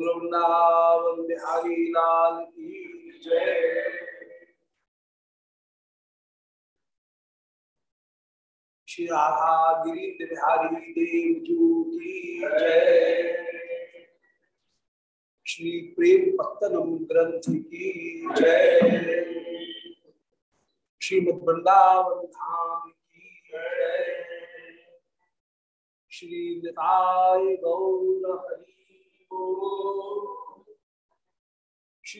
वृंदावन बिहारी लाल की जय। श्री राधा गिरीन्द्र बिहारी देव जू की जय। श्री प्रेम पत्तनम ग्रंथ की जय। श्रीमद वृंदावन धाम की जय। श्री निताय गौर हरि। श्री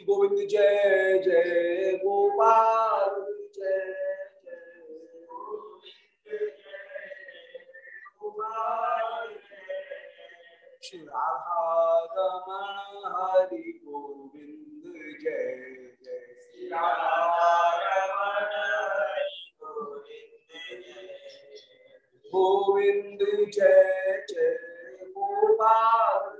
गोविंद जय जय गोपाल जय जय श्री राधा रमण हरि गोविंद जय जय श्री गोविंद जय जय गोपाल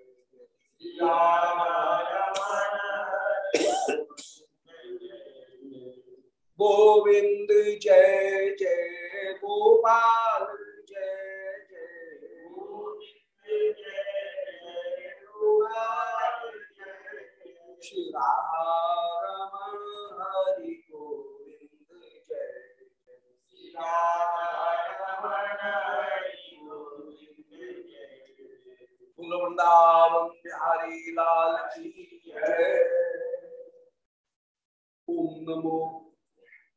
गोविंद जय जय गोपाल जय जय। श्री रमण हरि गोविंद जय। फूल वृंदावन बिहारी लाल की ओम नमो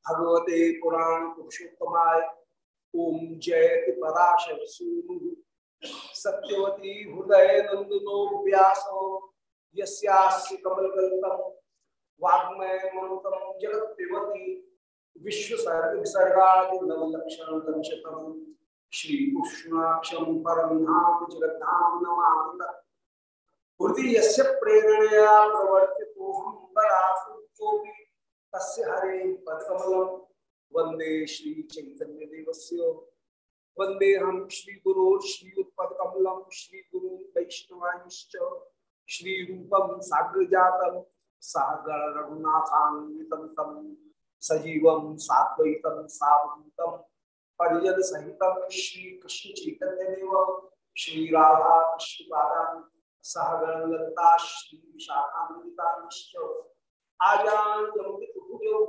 भगवते पुराण पुरुषोत्तमाय। ओम जयति पराशर सूनु। सत्यवती हृदय नंदनो व्यासो। यस्यास्य कमलगल्तम वाग्मय मंत्रम जगत पिबती विश्व सर्ग विसर्गादि नवलक्षण दंशतम। श्री कृष्णाक्षम परम जगद्धाम नमामि हृदय यस्य प्रेरणया प्रवर्तितो हम तस्य हरे पदकमलम। वंदे श्री चैतन्य देवस्य वंदे हम श्री गुरु श्री उत्पदकमलम श्री गुरु वैष्णवांश्च। श्री रूपम साग्र जातम सागर रघुनाथान्वितम तम सजीवम साद्वैतम सावधूतम परिजन सहितम श्री कृष्ण चैतन्य देव श्री राधा कृष्ण पादान सहगण ललिता श्री विशाखान्वितांश्च आजान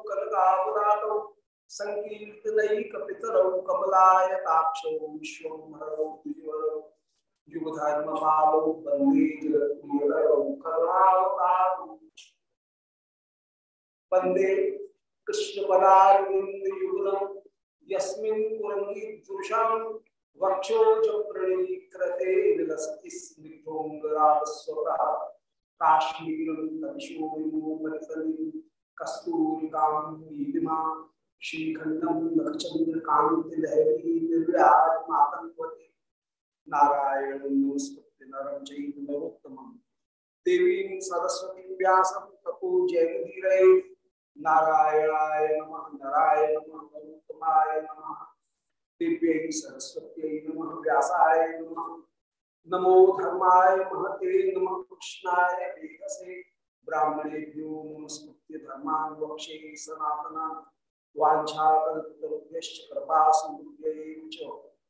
कनकावदातौ संकीर्तनैकपितरौ कमलायताक्षौ विश्वम्भरौ द्विजवरौ युगधर्मपालौ वंदे जगद्गुरुवरौ करुणावतारौ। वंदे कृष्णपदारविन्दयुगलम् यस्मिन् पुरङ्गीपुरुषां वक्षोज प्रणीकृते विलसति स्निग्धोऽङ्गरागस्वतः। काश्मीरं तमिशोरिमोमलितलिं कस्तूरिकां नीलिमा, श्रीखण्डं नखचन्द्रकान्तिलहरी निर्व्याजमातन्वते नारायणं नमस्कृत्य नरं चैव नरोत्तमं देवीं सरस्वतीं व्यासं ततो जयमुदीरये नारायणाय नमः, नराय नमः नरोत्तमाय नमः, दिव्यै सरस्वत्यै नमः, व्यासाय नमः, नमो धर्माय महते नमः, कृष्णाय वेदसे ब्राह्मणेभ्यो नमस्कृत्य धर्मान् वक्षे सनातना वाञ्छाकल्पतरुभ्यश्च कृपा समुद्रैः च,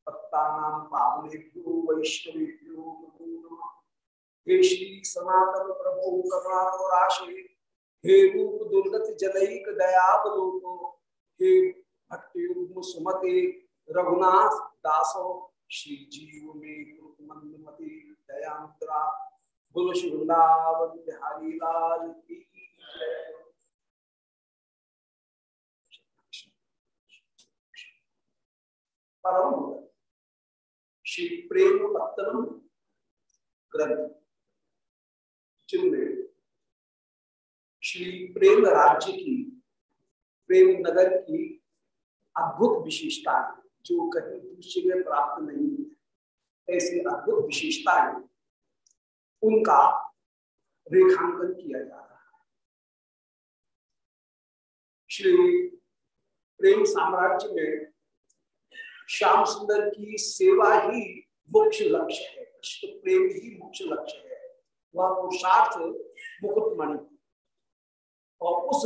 भक्तानां पावनेभ्यो, वैष्णवेभ्यो नमो नमः। हे श्री सनातन प्रभु करुणाराशे हे रूप दुर्गत जनैक दयावलोको। हे भट्टयुग्म सुमते, रघुनाथ दासो श्री जीव में मंदमती दयांतरा बोलो श्री वृंदावन बिहारी लाल की परम श्री प्रेम पत्तनम ग्रंथ। जिनमें श्री प्रेम राज्य की, प्रेम नगर की अद्भुत विशेषता जो कहीं दूसरे में प्राप्त नहीं है। ऐसी अद्भुत विशेषता है, उनका रेखांकन किया जा रहा है। श्री प्रेम साम्राज्य में श्याम सुंदर की सेवा ही मुख्य लक्ष्य है कृष्ण प्रेम ही मुख्य लक्ष्य है। वह पुरुषार्थ मुकुटमणि और उस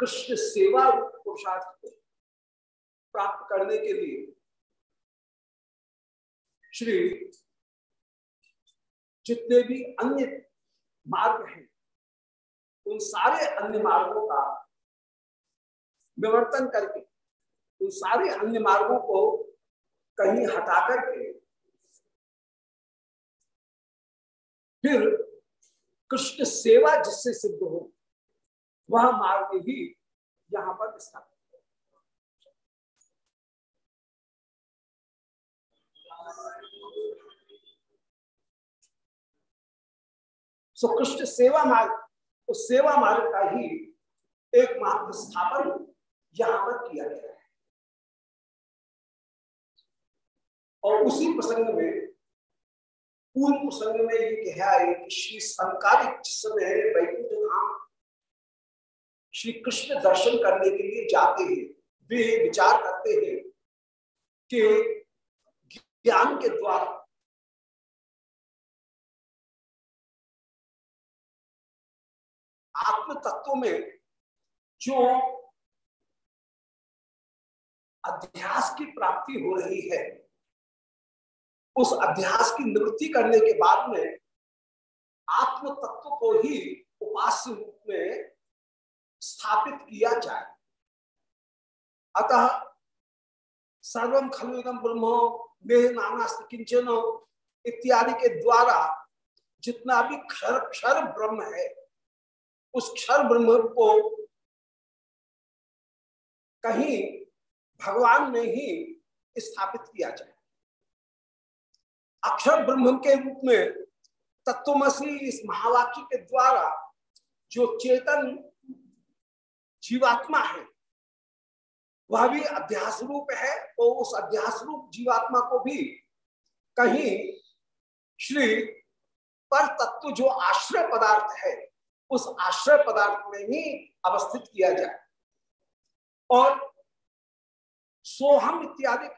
कृष्ण सेवा पुरुषार्थ को प्राप्त करने के लिए श्री जितने भी अन्य मार्ग हैं, उन सारे अन्य मार्गों का विवर्तन करके, उन सारे अन्य मार्गों को कहीं हटा करके फिर कृष्ण सेवा जिससे सिद्ध हो वह मार्ग ही यहाँ पर स्थापित कृष्ण सेवा मार्ग, उस सेवा मार्ग का ही एक मार्ग स्थापन यहाँ पर किया गया है। और उसी प्रसंग में, पूर्व प्रसंग में ये कहा है कि श्री संकालिक जिस समय श्री कृष्ण दर्शन करने के लिए जाते हैं। वे विचार करते हैं कि ज्ञान के द्वारा आत्म तत्व में जो अध्यास की प्राप्ति हो रही है, उस अध्यास की निवृत्ति करने के बाद में आत्म तत्व को ही उपास्य रूप में स्थापित किया जाए। अतः सर्वम खलुगम ब्रह्म देह नानास्त किंचन इत्यादि के द्वारा जितना भी क्षर क्षर ब्रह्म है, उस क्षर ब्रह्म को कहीं भगवान में ही स्थापित किया जाए। अक्षर ब्रह्म के रूप में तत्वमसी इस महावाक्य के द्वारा जो चेतन जीवात्मा है। वह भी अध्यास रूप है तो उस अध्यास रूप जीवात्मा को भी कहीं श्री पर तत्व जो आश्रय पदार्थ है, उस आश्रय पदार्थ में ही अवस्थित किया जाए। और सोहम इत्यादि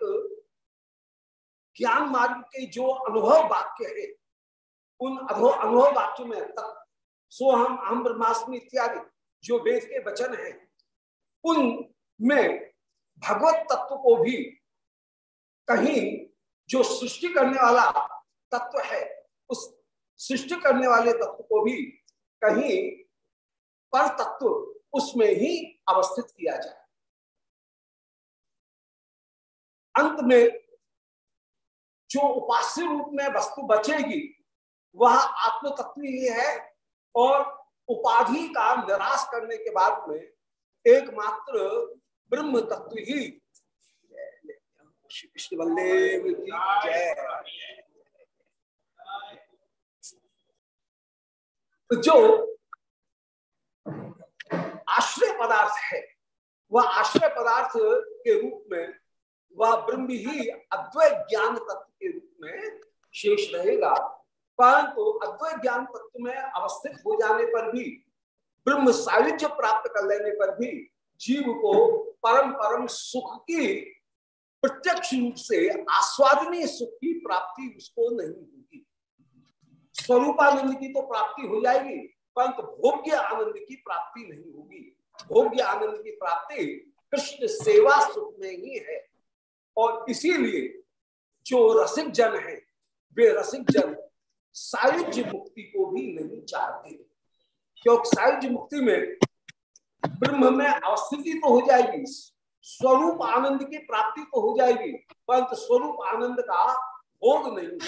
ज्ञान मार्ग के जो अनुभव वाक्य है, उन अनुभव वाक्य में तक सोहम अहम ब्रह्मास्मि इत्यादि जो वेद के वचन है, उनमें भगवत तत्व को भी कहीं जो सृष्टि करने वाला तत्व है, उस सृष्टि करने वाले तत्व को भी कहीं पर तत्व उसमें ही अवस्थित किया जाए। अंत में जो उपास्य रूप में वस्तु बचेगी, वह आत्म तत्व ही है और उपाधि का निराश करने के बाद में एकमात्र ब्रह्म तत्व ही तो जो आश्रय पदार्थ है, वह आश्रय पदार्थ के रूप में, वह ब्रह्म ही अद्वैत ज्ञान तत्व के रूप में शेष रहेगा। परंतु अद्वैत ज्ञान तत्व में अवस्थित हो जाने पर भी, ब्रह्म सायुज्य प्राप्त कर लेने पर भी जीव को परम परम सुख की प्रत्यक्ष रूप से आस्वादनीय सुख की प्राप्ति उसको नहीं होगी। स्वरूपानंद की तो प्राप्ति हो जाएगी, परंतु भोग्य आनंद की प्राप्ति नहीं होगी। भोग्य आनंद की प्राप्ति कृष्ण सेवा सुख में ही है। और इसीलिए जो रसिक जन है, वे रसिक जन सायुज्य मुक्ति को भी नहीं चाहते। क्योंकि सायुज्य मुक्ति में ब्रह्म में अवस्थिति तो हो जाएगी, स्वरूप आनंद की प्राप्ति तो हो जाएगी, परंतु स्वरूप आनंद का भोग नहीं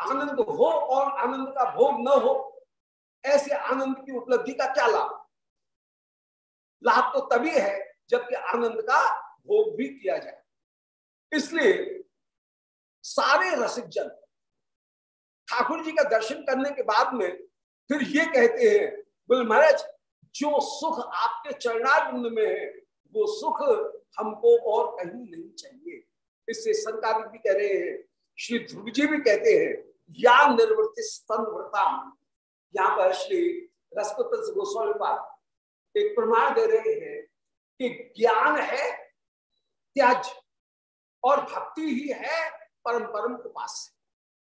आनंद हो और आनंद का भोग न हो, ऐसे आनंद की उपलब्धि का क्या लाभ? लाभ तो तभी है जबकि आनंद का भोग भी किया जाए। इसलिए सारे रसिक जन। ठाकुर जी का दर्शन करने के बाद में फिर ये कहते हैं, बोले, महाराज, जो सुख आपके चरणारिंद में है, वो सुख हमको और कहीं नहीं चाहिए। इससे संतान भी कह रहे हैं, श्री ध्रुव जी भी कहते हैं, या निर्वृत्ति स्तन व्रता यहाँ पर श्री रसपुत्र गोस्वामी पाद एक प्रमाण दे रहे हैं कि ज्ञान है, त्याज और भक्ति ही है परम परम उपास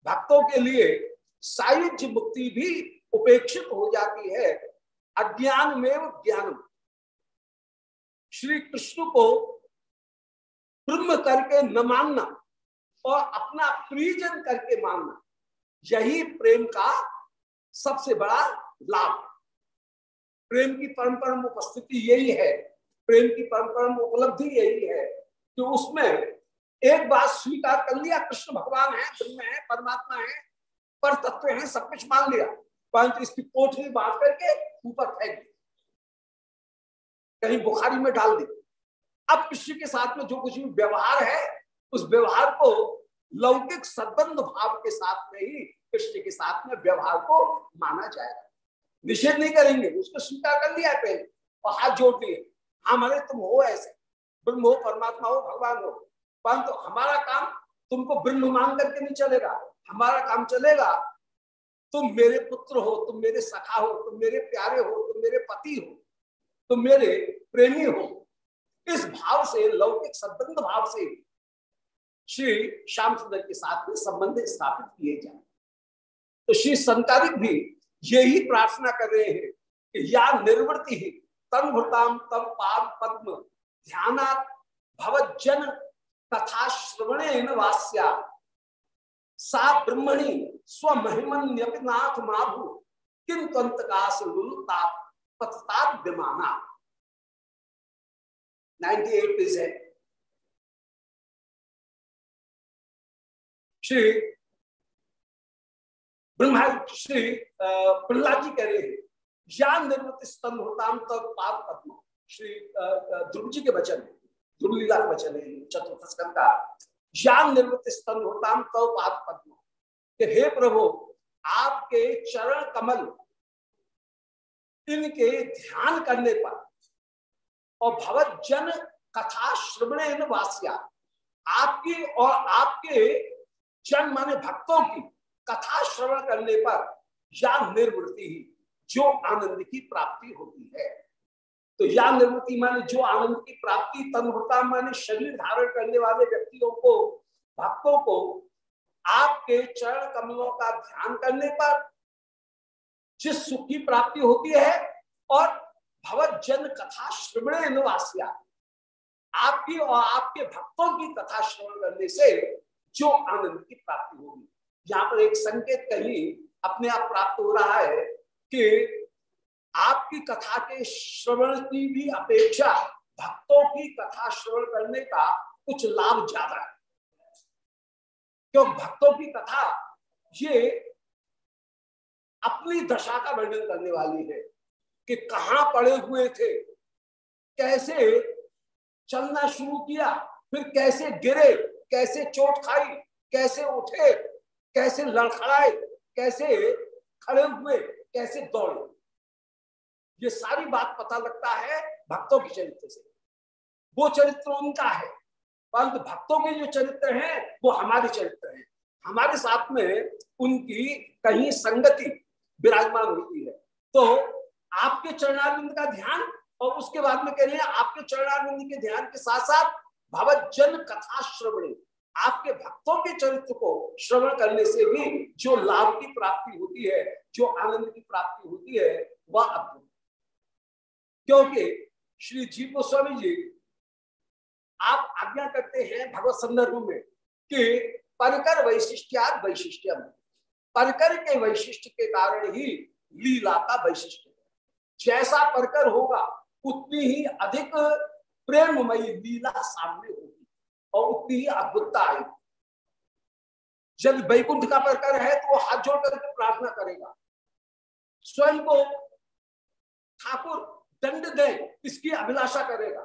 भक्तों के लिए सायुज मुक्ति भी उपेक्षित हो जाती है। अज्ञान में ज्ञान श्री कृष्ण को ब्रह्म करके न मानना और अपना प्रियजन करके मानना, यही प्रेम का सबसे बड़ा लाभ प्रेम की परम उपस्थिति यही है। प्रेम की परम उपलब्धि यही है कि उसमें एक बात स्वीकार कर लिया, कृष्ण भगवान है, ब्रह्म है, परमात्मा है, पर तत्व है, सब कुछ मान लिया। परंतु इसकी पोटली बाँध करके ऊपर फेंक दी। कहीं बुखारी में डाल दी। अब कृष्ण के साथ में जो कुछ भी व्यवहार है, उस व्यवहार को लौकिक सद्बंध भाव के साथ में ही कृष्ण के साथ में व्यवहार को माना जाएगा। निषेध नहीं करेंगे, उसको स्वीकार कर लिया पहले। और हाथ जोड़ दिए। हाँ मरे, तुम हो ऐसे। ब्रह्म हो, परमात्मा हो, भगवान हो। परंतु तो हमारा काम तुमको ब्रह्म मान करके नहीं चलेगा, हमारा काम चलेगा। तुम मेरे पुत्र हो, तुम मेरे सखा हो, तुम मेरे प्यारे हो, तुम मेरे पति हो, तुम मेरे प्रेमी हो। इस भाव से, लौकिक संबंध भाव से श्री श्याम सुंदर के साथ में संबंध स्थापित किए जाए। तो श्री संतारिक भी यही प्रार्थना कर रहे हैं कि या निर्वृत्ति ही तन भृताम तब पाद पद्म ध्यान भवजन तथा श्रवणे वास्या। सा ब्रह्मणि स्वमहिमन्यपिनाथ माभु किंतु अंतकाश पथताद्यमाना 98 पेज है श्री ब्रह्मा श्री प्रहलाद जी कह रहे हैं निर्मित स्तंभ पद्म। श्री ध्रुव जी के वचन ध्रुव लीला के वचन है चतुर्थ स्कंद का। ज्ञान निर्मित स्तंभ होताम तब पाद पद्म हे प्रभु, आपके चरण कमल इनके ध्यान करने पर और भगवत जन कथा श्रवण इन वास्या। आपकी और आपके जन माने भक्तों की कथा श्रवण करने पर या निर्वृत्ति ही, जो आनंद की प्राप्ति होती है। तो या निर्वृत्ति माने जो आनंद की प्राप्ति तनवृता माने शरीर धारण करने वाले व्यक्तियों को, भक्तों को, आपके चरण कमलों का ध्यान करने पर जिस सुख की प्राप्ति होती है और भगवत जन कथा श्रवण निवासिया, आपकी और आपके भक्तों की कथा श्रवण करने से जो आनंद की प्राप्ति होगी। यहाँ पर एक संकेत कहीं अपने आप प्राप्त हो रहा है कि आपकी कथा के श्रवण की भी अपेक्षा भक्तों की कथा श्रवण करने का कुछ लाभ ज़्यादा है। क्यों? भक्तों की कथा, ये अपनी दशा का वर्णन करने वाली है कि कहा पड़े हुए थे, कैसे चलना शुरू किया, फिर कैसे गिरे, कैसे चोट खाई, कैसे उठे, कैसे लड़खड़ाए, कैसे खड़े हुए, कैसे दौड़े। ये सारी बात पता लगता है भक्तों के चरित्र से। वो चरित्र उनका है। परंतु भक्तों के जो चरित्र हैं, वो हमारे चरित्र हैं। हमारे साथ में उनकी कहीं संगति विराजमान होती है। तो आपके चरणारिंद का ध्यान और उसके बाद में कह रहे हैं, आपके चरणारिंद के ध्यान के साथ साथ भगवत जन कथा श्रवणी। आपके भक्तों के चरित्र को श्रवण करने से भी जो लाभ की प्राप्ति होती है, जो आनंद की प्राप्ति होती है, वह अद्भुत क्योंकि श्री जीव गोस्वामी जी, आप आज्ञा करते हैं भगवत संदर्भ में कि परकर वैशिष्ट्याद वैशिष्ट्यम। परकर के वैशिष्ट्य के कारण ही लीला का वैशिष्ट्य जैसा परकर होगा, उतनी ही अधिक प्रेममयी लीला सामने होगी और उतनी ही अद्भुतता आएगी। जब वैकुंठ का परकर है तो वो हाथ जोड़ करके प्रार्थना करेगा। स्वयं को ठाकुर दंड दे इसकी अभिलाषा करेगा?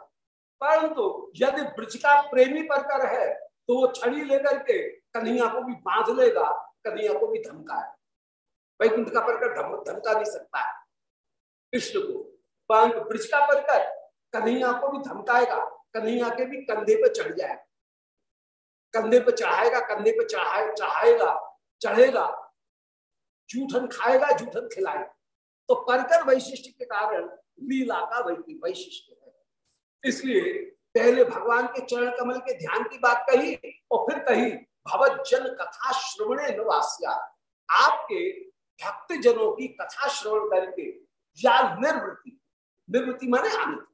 परंतु यदि ब्रज का प्रेमी परकर है तो वो छड़ी लेकर के कन्हैया को भी बाँध लेगा, कन्हैया को भी धमका है। वैकुंठ का परकर धमका नहीं सकता है। कृष्ण को, परंतु ब्रज का परकर कन्हैया को भी धमकाएगा, कन्हैया के भी कंधे पर चढ़ जाए कंधे पर चढ़ाएगा, कंधे पे चढ़ाए, चढ़ाएगा, चढ़ेगा, जूठन खाएगा, जूठन खिलाएगा। तो परकर वैशिष्ट के कारण लीला का वही वैशिष्ट है। इसलिए पहले भगवान के चरण कमल के ध्यान की बात कही और फिर कही भगवत जन कथा श्रवणे निवासिया। आपके भक्त जनों की कथा श्रवण करके या निर्वृत्ति निर्वृत्ति माने आनंद।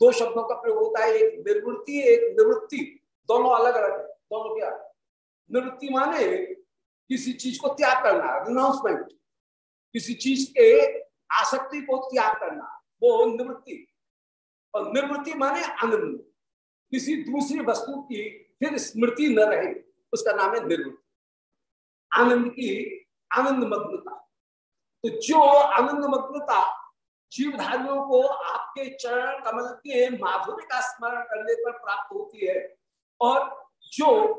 दो शब्दों का प्रयोग होता है, एक निर्वृत्ति, एक निवृत्ति। दोनों अलग अलग है, दोनों क्या? निवृत्ति माने किसी चीज़ को त्याग करना रिनाउंसमेंट किसी चीज़ के आसक्ति को त्याग करना। वो निवृत्ति। और निवृत्ति माने आनंद। किसी दूसरी वस्तु की फिर स्मृति न रहे, उसका नाम है निर्वृत्ति आनंद की आनंद मग्नता तो जो आनंद मग्नता जीवधारियों को आपके चरण कमल के माधुर्य का स्मरण करने पर प्राप्त होती है, और जो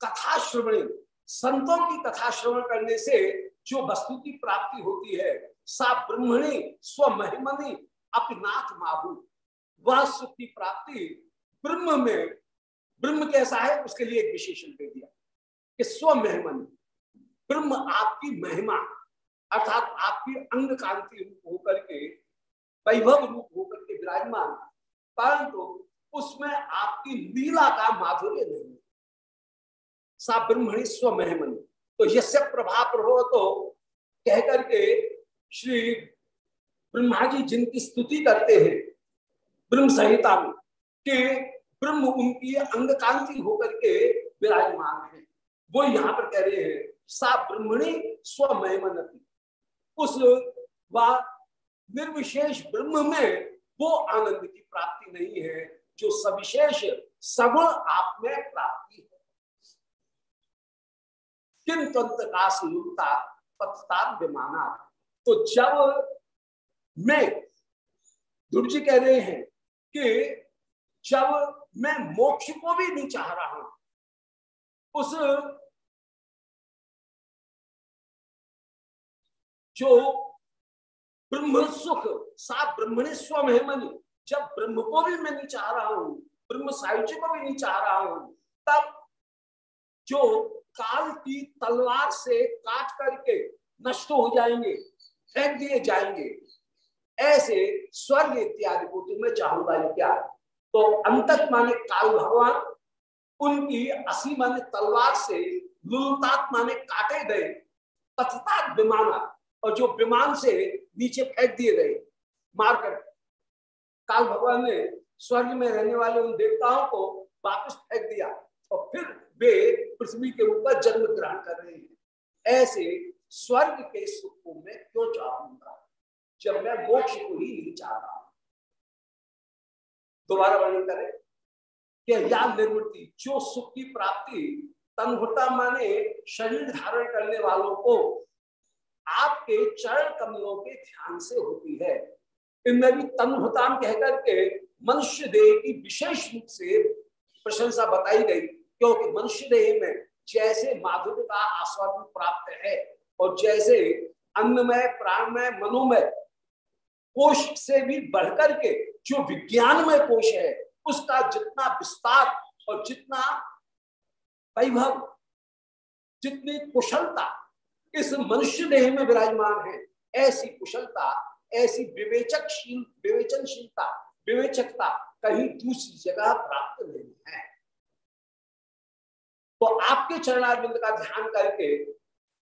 कथा श्रवण संतों की कथा श्रवण करने से जो वस्तु की प्राप्ति होती है सा ब्रह्मणी स्वमहिमनी अपनाथ माहू। वह सुख की प्राप्ति ब्रह्म में, ब्रह्म कैसा है, उसके लिए एक विशेषण दे दिया कि स्वमहिमनी, ब्रह्म आपकी महिमा, अर्थात आपकी अंग कांति रूप होकर के, वैभव रूप होकर के विराजमान, परंतु तो उसमें आपकी लीला का माधुर्य नहीं सा ब्रह्मणी स्वमहिमनी तो यश प्रभा प्रभो तो कह करके श्री ब्रह्मा जी जिनकी स्तुति करते हैं, ब्रह्म संहिता में, कि ब्रह्म उनकी अंग कांति होकर के विराजमान है। वो यहाँ पर कह रहे हैं, सा ब्रह्मणी स्वमयमनती। उस निर्विशेष ब्रह्म में वो आनंद की प्राप्ति नहीं है, जो सविशेष सगुण आप में प्राप्ति है। किंतु पथता विमाना तो जब मैं ध्रुव जी कह रहे हैं कि जब मैं मोक्ष को भी नहीं चाह रहा हूँ, उस जो ब्रह्म सुख, सा ब्रह्मणे स्वमहिमनि जब ब्रह्म को भी मैं नहीं चाह रहा हूँ, ब्रह्म साहित्य को भी नहीं चाह रहा हूँ, तब जो काल की तलवार से काट करके नष्ट हो जाएँगे। फेंक दिए जाएँगे। ऐसे स्वर्ग इत्यादि को तुम्हें चाहूँगा क्या तो अंतक माने काल भगवान उनकी असी माने तलवार से लुलतात माने काटे गए। पथतात विमाना और जो विमान से नीचे फेंक दिए गए। मारकर काल भगवान ने स्वर्ग में रहने वाले उन देवताओं को वापस फेंक दिया और फिर वे पृथ्वी के ऊपर जन्म ग्रहण कर रहे हैं। ऐसे स्वर्ग के सुख को मैं क्यों चाहूँगा जब मैं मोक्ष को ही नहीं चाह रहा हूँ। दोबारा वर्णन करें कि या निर्वृत्ति, जो सुख की प्राप्ति, तनहुता माने शरीर धारण करने वालों को आपके चरण कमलों के ध्यान से होती है। इनमें भी तनहुताम कहकर के मनुष्य देह की विशेष रूप से प्रशंसा बताई गई, क्योंकि मनुष्य देह में जैसे माधुर्य का आस्वादन प्राप्त है और जैसे अन्नमय, प्राणमय, मनोमय कोश से भी बढ़कर के जो विज्ञानमय कोश है, उसका जितना विस्तार और जितना वैभव, जितनी कुशलता इस मनुष्य देह में विराजमान है, ऐसी कुशलता, ऐसी विवेचकशील, विवेचनशीलता, विवेचकता कहीं दूसरी जगह प्राप्त नहीं है। तो आपके चरणारविंद का ध्यान करके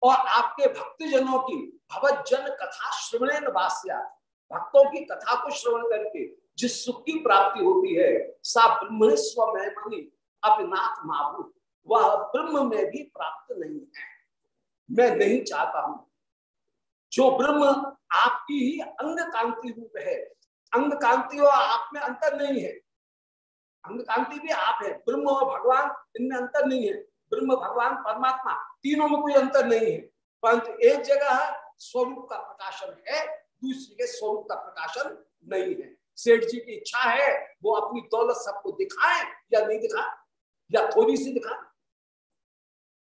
और आपके भक्तजनों की भवजन कथा श्रवण वास्या भक्तों की कथा को श्रवण करके जिस सुख की प्राप्ति होती है, सा ब्रह्म स्वमय अपनाथ माहू वह ब्रह्म में भी प्राप्त नहीं है। मैं नहीं चाहता हूँ। जो ब्रह्म आपकी ही अंग कांति रूप है अंग कांति और आप में अंतर नहीं है। अंग कांति भी आप है। ब्रह्म और भगवान इनमें अंतर नहीं है। ब्रह्म, भगवान, परमात्मा तीनों में कोई अंतर नहीं है। परंतु एक जगह स्वरूप का प्रकाशन है, दूसरी के स्वरूप का प्रकाशन नहीं है। सेठ जी की इच्छा है, वो अपनी दौलत सबको दिखाए या नहीं दिखाए, या थोड़ी सी दिखाए।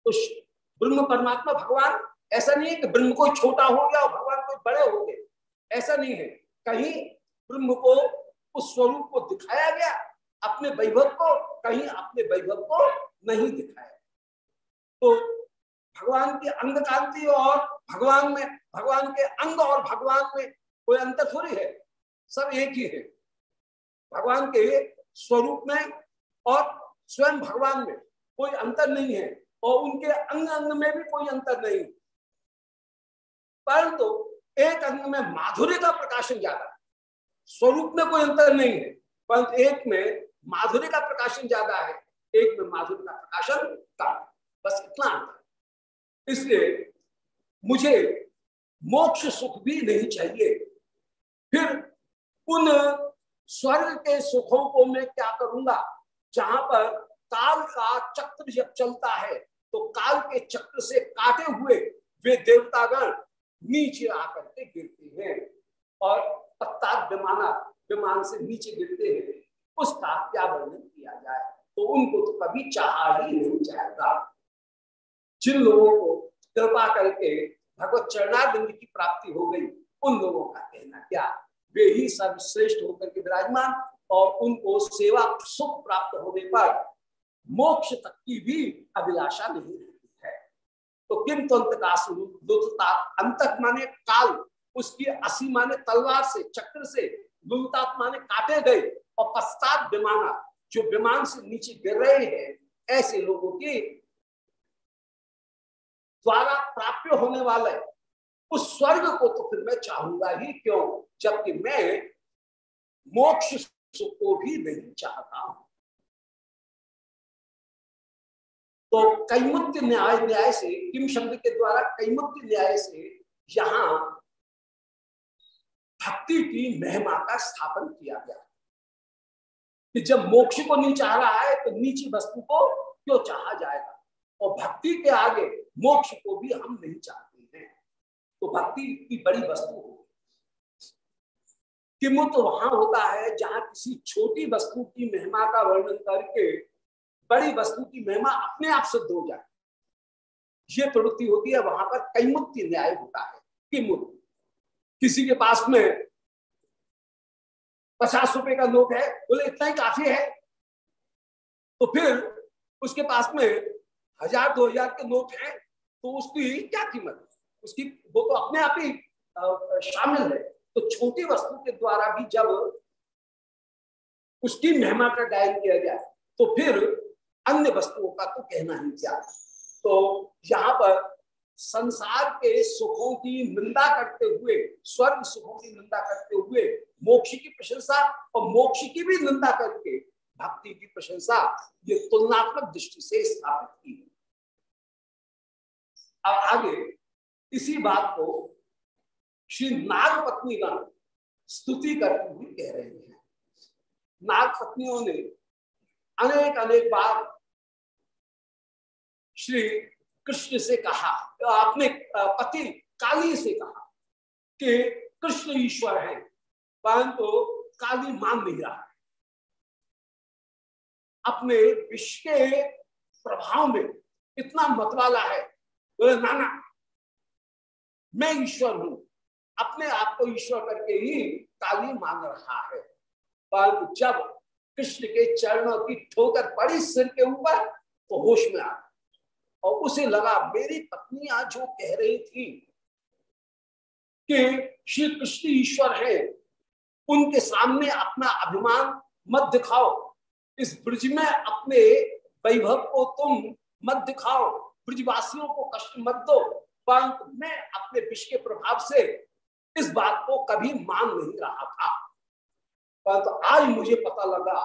तो ब्रह्म परमात्मा भगवान, ऐसा नहीं है कि ब्रह्म कोई छोटा हो गया और भगवान कोई बड़े हो गए। ऐसा नहीं है। कहीं ब्रह्म को, उस स्वरूप को दिखाया गया, अपने वैभव को, कहीं अपने वैभव को नहीं दिखाया। तो भगवान की अंग कांति और भगवान में, भगवान के अंग और भगवान में कोई अंतर थोड़ी है? सब एक ही है। भगवान के स्वरूप में और स्वयं भगवान में कोई अंतर नहीं है और उनके अंग अंग में भी कोई अंतर नहीं। परंतु तो एक अंग में माधुर्य का प्रकाशन ज़्यादा, स्वरूप में कोई अंतर नहीं है। परंतु एक में माधुर्य का प्रकाशन ज़्यादा है, एक में माधुर्य का प्रकाशन कम बस इतना अंतर। इसलिए मुझे मोक्ष सुख भी नहीं चाहिए। फिर उन स्वर्ग के सुखों को मैं क्या करूँगा? जहाँ पर काल का चक्र जब चलता है तो काल के चक्र से काटे हुए वे देवतागण नीचे आकर के गिरते हैं और पत्ता विमाना, विमान से नीचे गिरते हैं। उसका क्या वर्णन किया जाए? तो उनको तो कभी चाह ही नहीं जाएगा। जिन लोगों को कृपा करके भगवत चरणारिंद की प्राप्ति हो गई, उन लोगों का कहना क्या? वे ही सर्वश्रेष्ठ होकर के विराजमान और उनको सेवा सुख प्राप्त होने पर मोक्ष तक की भी अभिलाषा नहीं रहती है। तो किम तंत्र का अंत माने काल, उसकी असी माने तलवार से, चक्र से लुलतात्मा ने काटे गए और पश्चात विमाना, जो विमान से नीचे गिर रहे हैं, ऐसे लोगों की द्वारा प्राप्य होने वाले उस स्वर्ग को तो फिर मैं चाहूँगा ही क्यों? जबकि मैं मोक्ष सुख को भी नहीं चाहता हूँ। तो कैमुत्य न्याय न्याय से, किम शब्द के द्वारा कैमुत्य न्याय से यहाँ भक्ति की महिमा का स्थापन किया गया। कि जब मोक्ष को नहीं चाह रहा है तो नीची वस्तु को क्यों चाहा जाएगा? और भक्ति के आगे मोक्ष को भी हम नहीं चाहते हैं। तो भक्ति की बड़ी वस्तु हो। तो वहाँ होता है, जहाँ किसी छोटी वस्तु की महिमा का वर्णन करके बड़ी वस्तु की महिमा अपने आप सिद्ध हो जाए ये प्रवृत्ति होती है, वहाँ पर कैमुत्य न्याय होता है। किमुत किसी के पास में पचास रुपए का नोट है, बोले, इतना ही काफ़ी है। तो फिर उसके पास में हज़ार, दो हज़ार के नोट है तो उसकी क्या कीमत उसकी वो तो अपने आप ही शामिल है। तो छोटी वस्तु के द्वारा भी जब उसकी महिमा का गायन किया जाए तो फिर अन्य वस्तुओं का तो कहना ही क्या? तो यहाँ पर संसार के सुखों की निंदा करते हुए, स्वर्ग सुखों की निंदा करते हुए, मोक्ष की प्रशंसा और मोक्ष की भी निंदा करके भक्ति की प्रशंसा, ये तुलनात्मक दृष्टि से स्थापित की अब आगे, इसी बात को श्री नाग पत्नी का स्तुति करते हुए कह रहे हैं। नाग पत्नियों ने अनेक अनेक बार श्री कृष्ण से कहा तो आपने पति काली से कहा कि कृष्ण ईश्वर है, परंतु तो काली मान नहीं रहा है। अपने विश्व के प्रभाव में इतना मतवाला है तो नाना, मैं ईश्वर हूँ। अपने आप को ईश्वर करके ही काली मांग रहा है। परंतु जब कृष्ण के चरणों की ठोकर पड़ी सिर के ऊपर तो होश में आ और उसे लगा, मेरी पत्नियाँ जो कह रही थी कि श्री कृष्ण ईश्वर है, उनके सामने अपना अभिमान मत दिखाओ। इस ब्रिज में अपने वैभव को तुम मत दिखाओ। ब्रिजवासियों को कष्ट मत दो, परंतु मैं अपने विश्व के प्रभाव से इस बात को कभी मान नहीं रहा था। परंतु आज मुझे पता लगा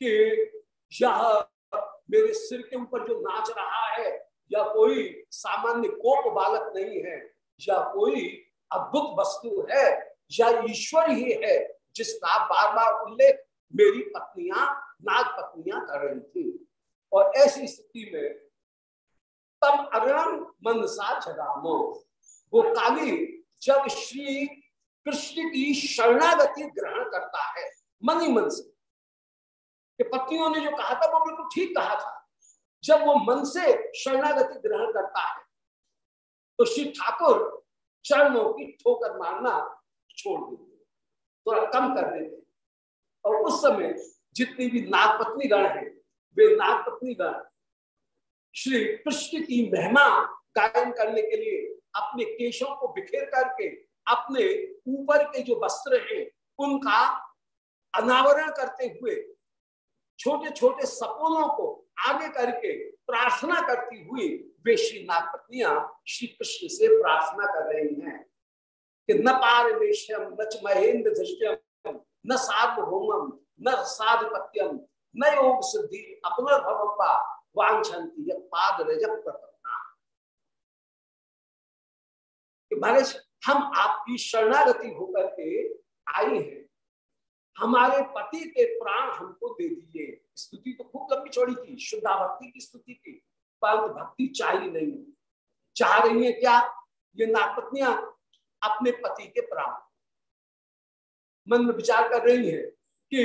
कि यह मेरे सिर के ऊपर जो नाच रहा है या कोई सामान्य कोप बालक नहीं है या कोई अद्भुत वस्तु है या ईश्वर ही है, जिसका बार बार उल्लेख मेरी पत्नियाँ, नाग पत्नियाँ कर रही थी। और ऐसी स्थिति में तब अगरम मनसा जगामो। वो काली जब श्री कृष्ण की शरणागति ग्रहण करता है, मन ही मन से। कि पत्नियों ने जो कहा था, वो बिल्कुल ठीक कहा था। जब वो मन से शरणागति ग्रहण करता है तो श्री ठाकुर चरणों की ठोकर मारना छोड़ देते थोड़ा कम कर देते और उस समय जितनी भी नागपत्नी गण है, वे नागपत्नी गण श्री कृष्ण की महिमा गायन करने के लिए, अपने केशों को बिखेर करके, अपने ऊपर के जो वस्त्र हैं, उनका अनावरण करते हुए छोटे छोटे सपोनों को आगे करके प्रार्थना करती हुई वे श्री नागपत्नियाँ श्री कृष्ण से प्रार्थना कर रही हैं कि न पारमेश्यम, न च महेंद्र दृश्यम न सार्वभौमम, न साधिपत्यम, न योग सिद्धि अपनर्भवम्बा वांछन्ति पाद रजत महाराज, हम आपकी शरणागति होकर के आए हैं। हमारे पति के प्राण हमको दे दिए। स्तुति तो खूब लंबी चौड़ी की शुद्धा भक्ति की स्तुति की, परंतु भक्ति चाहिए नहीं। चाह रही है क्या? ये नागपत्नियाँ अपने पति के प्राण। मन में विचार कर रही है कि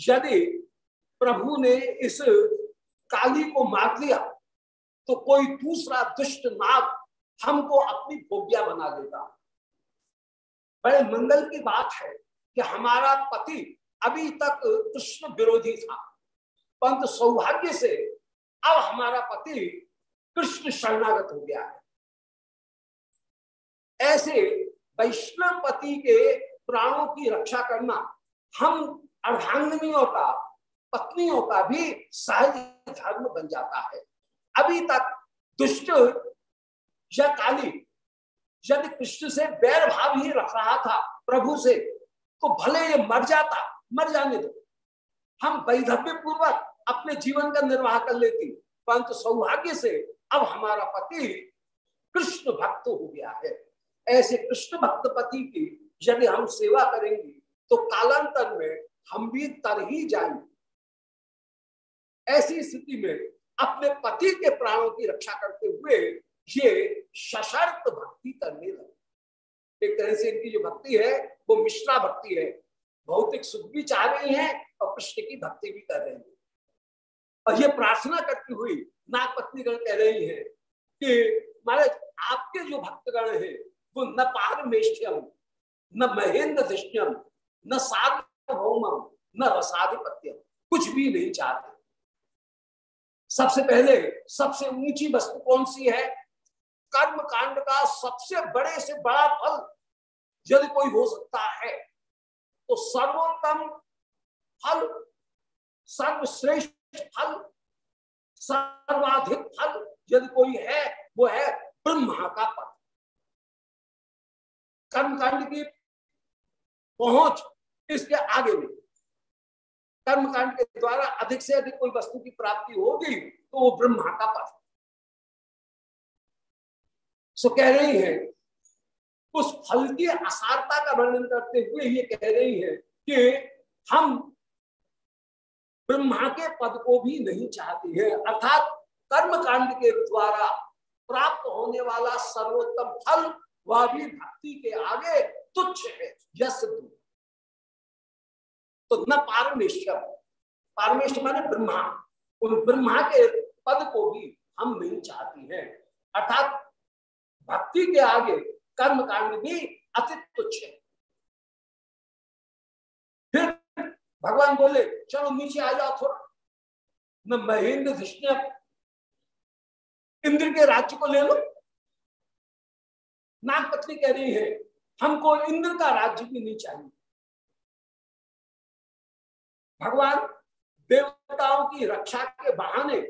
यदि प्रभु ने इस काली को मार दिया तो कोई दूसरा दुष्ट नाग हमको अपनी भोग्या बना देगा बड़े मंगल की बात है कि हमारा पति अभी तक कृष्ण विरोधी था। परंतु सौभाग्य से अब हमारा पति कृष्ण शरणागत हो गया है। ऐसे वैष्णव पति के प्राणों की रक्षा करना हम अर्धांगनियों का पत्नियों का भी सहज धर्म बन जाता है। अभी तक दुष्ट या काली, यदि कृष्ण से बैर भाव ही रख रहा था प्रभु से तो भले ये मर जाता, मर जाने दो। हम वैधव्य पूर्वक अपने जीवन का निर्वाह कर लेती, परंतु सौभाग्य से अब हमारा पति कृष्ण भक्त हो गया है। ऐसे कृष्ण भक्त पति की यदि हम सेवा करेंगे तो कालांतर में हम भी तर ही जाएँगे। ऐसी स्थिति में अपने पति के प्राणों की रक्षा करते हुए ये सशर्त भक्ति करने लगे। एक तरह से इनकी जो भक्ति है, वो मिश्रा भक्ति है। भौतिक सुख भी चाह रही है और कृष्ण की भक्ति भी कर रही है। और ये प्रार्थना करती हुई नाग पत्नीगण कह रही है कि, महाराज, आपके जो भक्तगण है, वो न पारमेष्यम न महेंद्र दृष्टियम न सार्वभौमम, न रसाधिपत्यम, कुछ भी नहीं चाहते। सबसे पहले, सबसे ऊँची वस्तु कौन सी है? कर्म कांड का सबसे बड़े से बड़ा फल यदि कोई हो सकता है तो सर्वोत्तम फल, सर्वश्रेष्ठ फल, सर्वाधिक फल यदि कोई है, वो है ब्रह्मा का पद कर्मकांड की पहुँच इसके आगे में कर्मकांड के द्वारा अधिक से अधिक कोई वस्तु की प्राप्ति होगी तो वो ब्रह्मा का पद सो कह रही है, उस फल की असारता का वर्णन करते हुए ये कह रही है कि हम ब्रह्मा के पद को भी नहीं चाहती है। अर्थात कर्म कांड के द्वारा प्राप्त होने वाला सर्वोत्तम फल, वह भी भक्ति के आगे तुच्छ है यह तो न पारमेश्वर। पारमेश्वर माने ब्रह्मा। उन ब्रह्मा के पद को भी हम नहीं चाहते हैं। अर्थात भक्ति के आगे कर्म कांड भी अति तुच्छ है। फिर भगवान बोले, चलो नीचे आ जाओ थोड़ा। न महेंद्र धृष्ण इंद्र के राज्य को ले लो। नागपत्नी कह रही है, हमको इंद्र का राज्य भी नहीं चाहिए। भगवान देवताओं की रक्षा के बहाने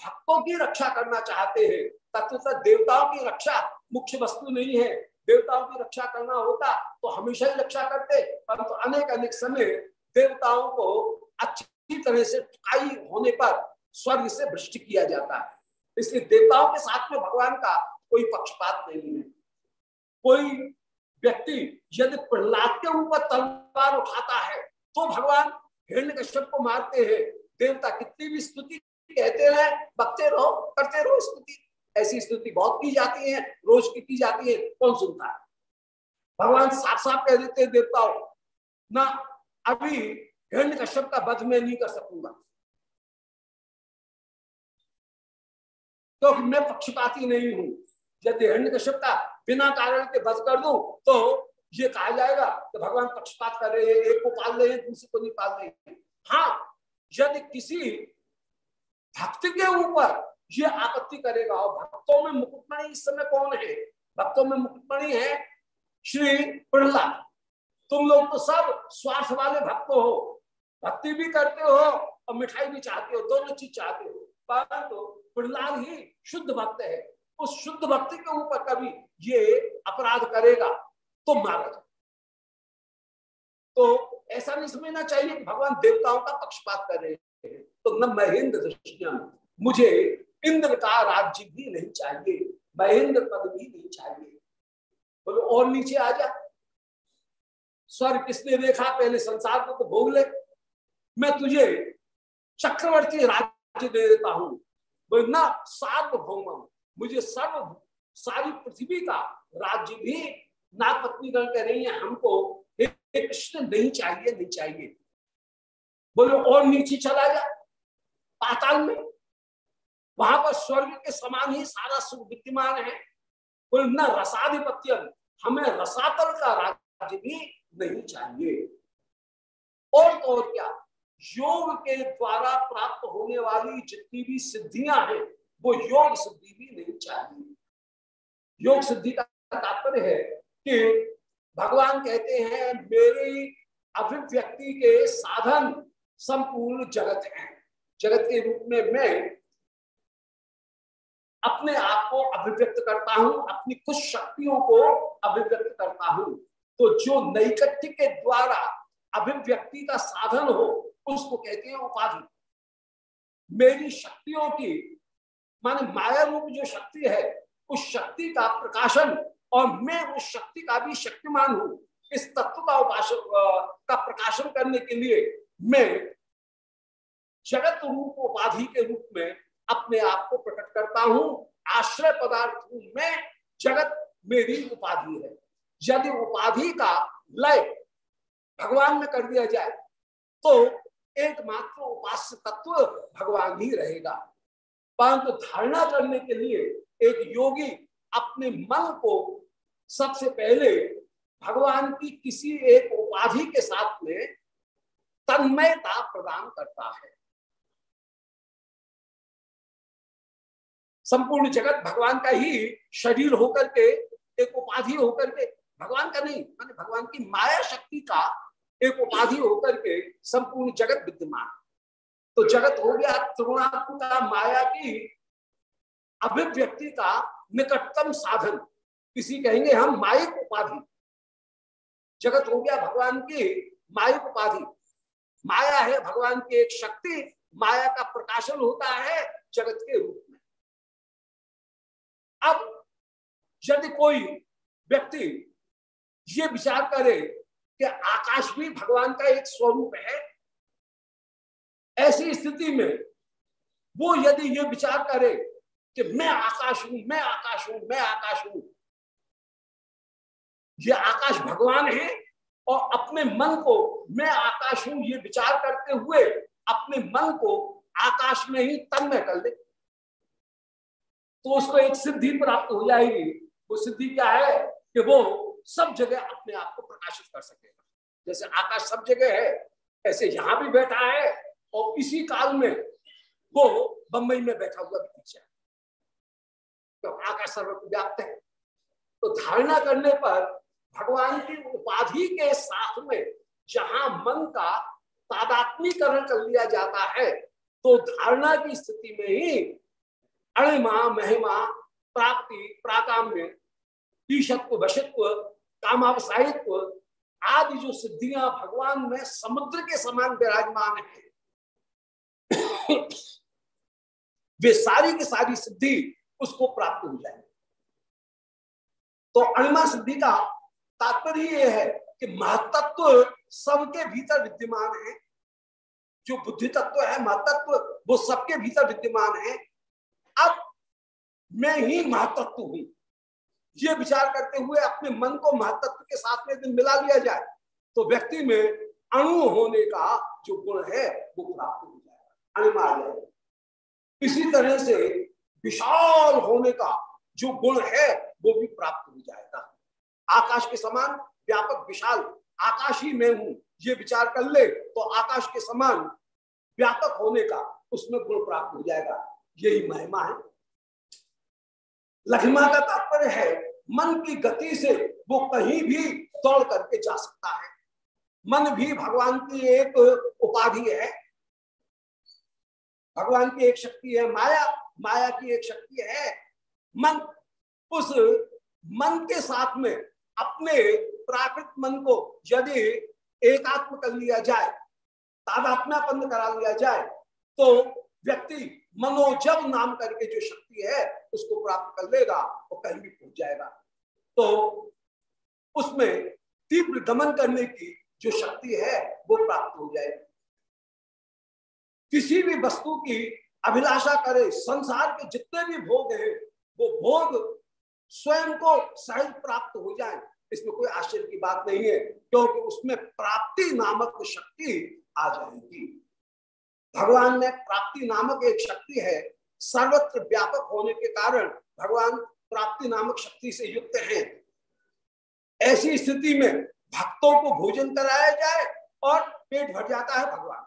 भक्तों की रक्षा करना चाहते हैं। तत्व देवताओं की रक्षा मुख्य वस्तु नहीं है। देवताओं की रक्षा करना होता तो हमेशा ही रक्षा करते, परंतु तो अनेक अनेक समय देवताओं को अच्छी तरह से टुकाई होने पर स्वर्ग से भ्रष्ट किया जाता है। इसलिए देवताओं के साथ में भगवान का कोई पक्षपात नहीं है। कोई व्यक्ति यदि प्रहलाद के ऊपर तलवार उठाता है तो भगवान हिरण्य कश्यप को मारते हैं। देवता कितनी भी स्तुति कहते रहे बकते रहो, करते रहो स्तुति। ऐसी स्तुति बहुत की जाती है, रोज की की जाती है, कौन सुनता है? भगवान साफ़ साफ़ कह देते हैं, देवताओं, ना, अभी हिरण्य कश्यप का वध में नहीं कर सकूँगा। तो मैं पक्षपाती नहीं हूँ। यदि हिरण्य कश्यप का बिना कारण के वध कर दू तो ये कहा जाएगा कि भगवान पक्षपात कर रहे हैं, एक को पाल रहे हैं, दूसरे को नहीं पाल रहे हैं। हाँ यदि किसी भक्त के ऊपर ये आपत्ति करेगा, और भक्तों में मुकुटमणि इस समय कौन है? भक्तों में मुकुटमणि है श्री प्रहलाद। तुम लोग तो सब स्वार्थ वाले भक्त हो, भक्ति भी करते हो और मिठाई भी चाहते हो, दोनों चीज़ चाहते हो। परंतु तो प्रहलाद ही शुद्ध भक्त है। उस शुद्ध भक्ति के ऊपर कभी ये अपराध करेगा। तो मारा जाए। तो ऐसा नहीं समझना चाहिए कि भगवान देवताओं का पक्षपात कर रहे हैं। तो न महेंद्र दृष्टिया मुझे इंद्र का राज्य भी नहीं चाहिए, महेंद्र पद भी नहीं चाहिए। बोलो, और नीचे आ जा। स्वर किसने देखा? पहले संसार को तो भोग ले। मैं तुझे चक्रवर्ती राज्य दे देता हूँ। बोले, ना सार्वभौम। मुझे सर्व, सारी पृथ्वी का राज्य भी ना पत्नी गण कह रही है, हमको कृष्ण, नहीं चाहिए नहीं चाहिए। बोलो, और नीचे चला जा पाताल में। वहाँ पर स्वर्ग के समान ही सारा सुख विद्यमान है। बोले, न रसाधिपत्यम हमें रसातल का राज्य भी नहीं चाहिए। और तो और क्या, योग के द्वारा प्राप्त होने वाली जितनी भी सिद्धियाँ हैं, वो योग सिद्धि भी नहीं चाहिए। योग सिद्धि का तात्पर्य है कि भगवान कहते हैं, मेरी अभिव्यक्ति के साधन संपूर्ण जगत है। जगत के रूप में मैं अपने आप को अभिव्यक्त करता हूँ, अपनी कुछ शक्तियों को अभिव्यक्त करता हूँ। तो जो नैकट्य के द्वारा अभिव्यक्ति का साधन हो, उसको कहते हैं उपाधि। मेरी शक्तियों की, माने माया रूप जो शक्ति है, उस शक्ति का प्रकाशन और मैं उस शक्ति का भी शक्तिमान हूँ। इस तत्व का उपासन का प्रकाशन करने के लिए मैं जगत रूप उपाधि के रूप में अपने आप को प्रकट करता हूँ, आश्रय पदार्थ हूँ। मैं जगत मेरी उपाधि है। यदि उपाधि का लय भगवान में कर दिया जाए तो एकमात्र उपास्य तत्व भगवान ही रहेगा। परंतु धारणा करने के लिए एक योगी अपने मन को सबसे पहले भगवान की किसी एक उपाधि के साथ में तन्मयता प्रदान करता है। संपूर्ण जगत भगवान का ही शरीर होकर के, एक उपाधि होकर के, भगवान का नहीं, माने भगवान की माया शक्ति का एक उपाधि होकर के संपूर्ण जगत विद्यमान। तो जगत हो गया त्रिगुणात्मका माया की अभिव्यक्ति का निकटतम साधन। किसी कहेंगे, हम माइक उपाधि। जगत हो गया भगवान की माइक उपाधि। माया है भगवान की एक शक्ति, माया का प्रकाशन होता है जगत के रूप में। अब यदि कोई व्यक्ति ये विचार करे कि आकाश भी भगवान का एक स्वरूप है, ऐसी स्थिति में वो यदि ये विचार करे कि मैं आकाश हूँ, मैं आकाश हूँ, मैं आकाश हूँ ये आकाश भगवान है और अपने मन को, मैं आकाश हूँ, ये विचार करते हुए अपने मन को आकाश में ही तन्मय कर ले। तो उसको एक सिद्धि प्राप्त हो जाएगी। वो सिद्धि क्या है कि वो सब जगह अपने आप को प्रकाशित कर सकेगा जैसे आकाश सब जगह है, ऐसे यहाँ भी बैठा है और इसी काल में वो बंबई में बैठा हुआ भी पीछे तो आकाश सर्वव्याप्त है। तो धारणा करने पर भगवान की उपाधि के साथ में जहाँ मन का तादात्मीकरण कर लिया जाता है तो धारणा की स्थिति में ही अणिमा, महिमा, प्राप्ति, प्राकाम्य ईशत्व वशत्व, कामावसायित्व आदि जो सिद्धियाँ भगवान में समुद्र के समान विराजमान है, वे सारी की सारी सिद्धि उसको प्राप्त हो जाए तो अणिमा सिद्धि का तात्पर्य यह है कि महतत्व सबके भीतर विद्यमान है। जो बुद्धि तत्व है महतत्व वो सबके भीतर विद्यमान है। अब मैं ही महतत्व हूँ। ये विचार करते हुए अपने मन को महतत्व के साथ में यदि मिला लिया जाए तो व्यक्ति में अणु होने का जो गुण है, वो प्राप्त हो जाएगा, अनिवार्य इसी तरह से विशाल होने का जो गुण है, वो भी प्राप्त हो जाएगा। आकाश के समान व्यापक विशाल, आकाश ही मैं हूँ, ये विचार कर ले तो आकाश के समान व्यापक होने का उसमें गुण प्राप्त हो जाएगा। यही महिमा है। लघिमा का तात्पर्य है, मन की गति से वो कहीं भी दौड़ करके जा सकता है। मन भी भगवान की एक उपाधि है। भगवान की एक शक्ति है, माया माया की एक शक्ति है। मन, उस मन के साथ में अपने प्राकृत मन को यदि एकात्म कर लिया जाए तादात्म्यापन्न करा लिया जाए तो व्यक्ति मनोजब नाम करके जो शक्ति है, उसको प्राप्त कर लेगा वो कहीं भी पहुँच जाएगा। तो उसमें तीव्र गमन करने की जो शक्ति है, वो प्राप्त हो जाएगी। किसी भी वस्तु की अभिलाषा करे, संसार के जितने भी भोग हैं, वो भोग स्वयं को सहज प्राप्त हो जाए, इसमें कोई आश्चर्य की बात नहीं है, क्योंकि उसमें प्राप्ति नामक शक्ति आ जाएगी। भगवान में प्राप्ति नामक एक शक्ति है, सर्वत्र व्यापक होने के कारण भगवान प्राप्ति नामक शक्ति से युक्त हैं। ऐसी स्थिति में भक्तों को भोजन कराया जाए और पेट भर जाता है भगवान।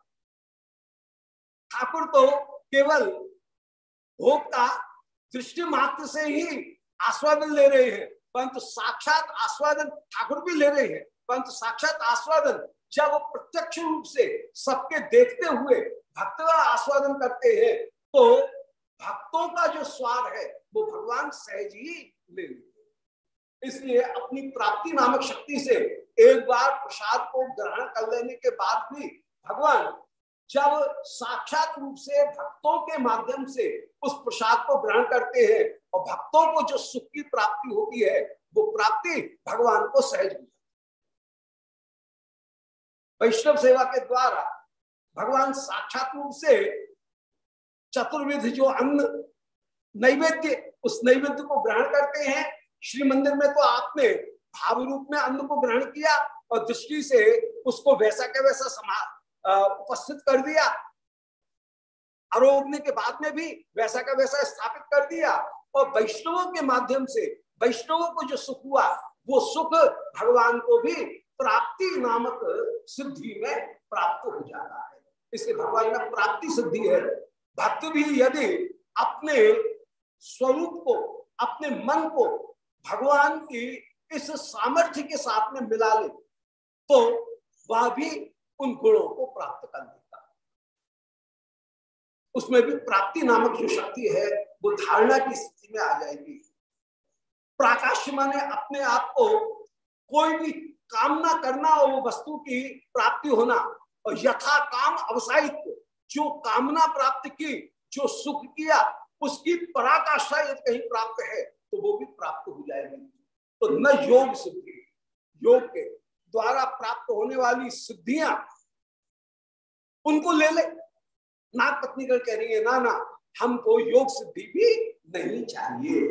ठाकुर तो केवल का दृष्टि मात्र से ही आस्वादन ले रहे हैं। परंतु साक्षात आस्वादन ठाकुर भी ले रहे हैं। परंतु साक्षात आस्वादन जब वो प्रत्यक्ष रूप से सबके देखते हुए भक्त का आस्वादन करते हैं तो भक्तों का जो स्वाद है, वो भगवान सहज ही ले इसलिए अपनी प्राप्ति नामक शक्ति से एक बार प्रसाद को ग्रहण कर लेने के बाद भी भगवान जब साक्षात रूप से भक्तों के माध्यम से उस प्रसाद को ग्रहण करते हैं और भक्तों को जो सुख की प्राप्ति होती है, वो प्राप्ति भगवान को सहज वैष्णव सेवा के द्वारा भगवान साक्षात रूप से चतुर्विध जो अन्न नैवेद्य, उस नैवेद्य को ग्रहण करते हैं। श्री मंदिर में तो आपने भाव रूप में अन्न को ग्रहण किया और दृष्टि से उसको वैसा के वैसा समा उपस्थित कर दिया। आरोपने के बाद में भी वैसा का वैसा स्थापित कर दिया। और वैष्णवों के माध्यम से, वैष्णवों को जो सुख हुआ, वो सुख भगवान को भी प्राप्ति नामक सिद्धि में प्राप्त हो जाता है। इसलिए भगवान में प्राप्ति सिद्धि है। भक्त भी यदि अपने स्वरूप को, अपने मन को भगवान की इस सामर्थ्य के साथ में मिला ले तो वह भी उन गुणों को प्राप्त कर लेता उसमें भी प्राप्ति नामक जो शक्ति है, वो धारणा की स्थिति में आ जाएगी। प्राकाश माने अपने आप को कोई भी कामना करना और वो वस्तु की प्राप्ति होना और यथा काम अवसायित्व, जो कामना प्राप्त की, जो सुख किया, उसकी पराकाष्ठा यदि कहीं प्राप्त है तो वो भी प्राप्त हो जाएगी। तो न योग सिद्धि, योग के द्वारा प्राप्त होने वाली सिद्धियाँ उनको ले ले। नाग पत्नी कर कह रही है, ना ना, हमको योग सिद्धि भी नहीं चाहिए।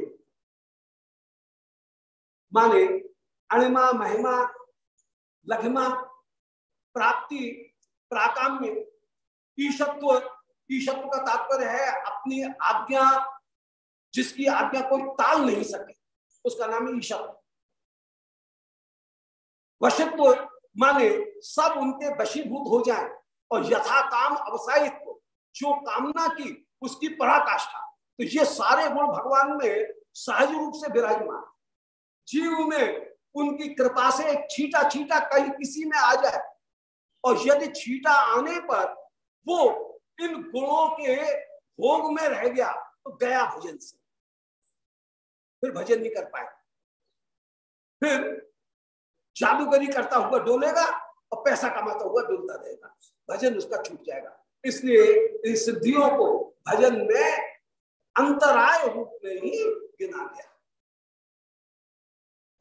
माने, अणिमा, महिमा, लघिमा, प्राप्ति, प्राकाम्य ईशत्व ईशत्व का तात्पर्य है अपनी आज्ञा, जिसकी आज्ञा कोई ताल नहीं सके, उसका नाम है ईशत्व वशित्व, माने, सब उनके वशीभूत हो जाए और यथा काम अवसायित्व जो कामना की, उसकी पराकाष्ठा। तो ये सारे गुण भगवान में सहज रूप से विराजमान जीव में उनकी कृपा से एक छीटा छीटा कहीं किसी में आ जाए और यदि छीटा आने पर वो इन गुणों के भोग में रह गया तो गया भजन से। फिर भजन नहीं कर पाए फिर जादूगरी करता हुआ डोलेगा और पैसा कमाता हुआ डोलता रहेगा भजन उसका छूट जाएगा। इसलिए इन सिद्धियों को भजन में अंतराय रूप में ही गिना गया।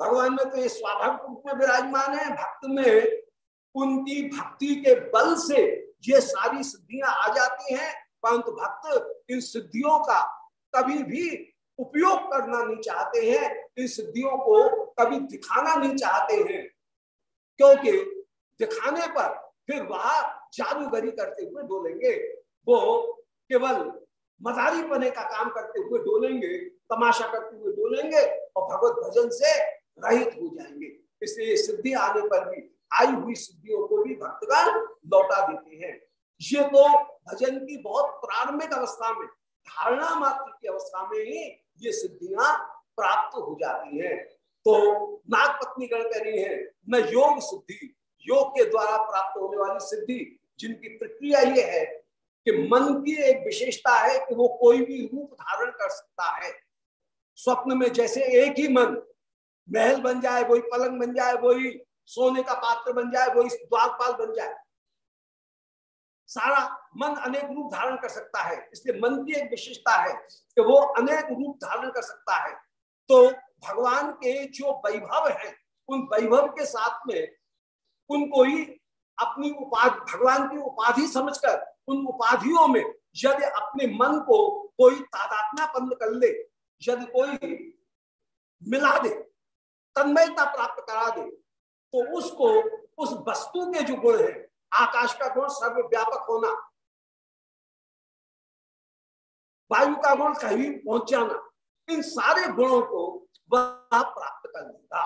भगवान में तो ये स्वाभाविक रूप में विराजमान है। भक्त में उनकी भक्ति के बल से ये सारी सिद्धियाँ आ जाती हैं। परंतु भक्त इन सिद्धियों का कभी भी उपयोग करना नहीं चाहते हैं। इन सिद्धियों को कभी दिखाना नहीं चाहते हैं। क्योंकि दिखाने पर फिर वह जादूगरी करते हुए डोलेंगे। वो केवल मदारी पने का काम करते हुए डोलेंगे, तमाशा करते हुए डोलेंगे और भगवत भजन से रहित हो जाएँगे। इसलिए सिद्धि आने पर भी, आई हुई सिद्धियों को भी भक्तगण लौटा देते हैं। ये तो भजन की बहुत प्रारंभिक अवस्था में, धारणा मात्र की अवस्था में ही ये सिद्धियाँ प्राप्त हो जाती हैं। तो नाग पत्नी गण कह रही है, न योग सिद्धि, योग के द्वारा प्राप्त होने वाली सिद्धि जिनकी प्रक्रिया ये है कि मन की एक विशेषता है कि वो कोई भी रूप धारण कर सकता है। स्वप्न में जैसे एक ही मन महल बन जाए, वही पलंग बन जाए, वही सोने का पात्र बन जाए, वही द्वारपाल बन जाए, सारा मन अनेक रूप धारण कर सकता है। इसलिए मन की एक विशेषता है कि वो अनेक रूप धारण कर सकता है। तो भगवान के जो वैभव है, उन वैभव के साथ में उनको ही अपनी उपाधि, भगवान की उपाधि समझकर, उन उपाधियों में यदि अपने मन को कोई तादात्म्यापन्न कर ले, यदि कोई मिला दे, तन्मयता प्राप्त करा दे तो उसको, उस वस्तु के जो गुण है, आकाश का गुण सर्वव्यापक होना, वायु का गुण कहीं पहुँच जाना, इन सारे गुणों को वह प्राप्त कर लेगा।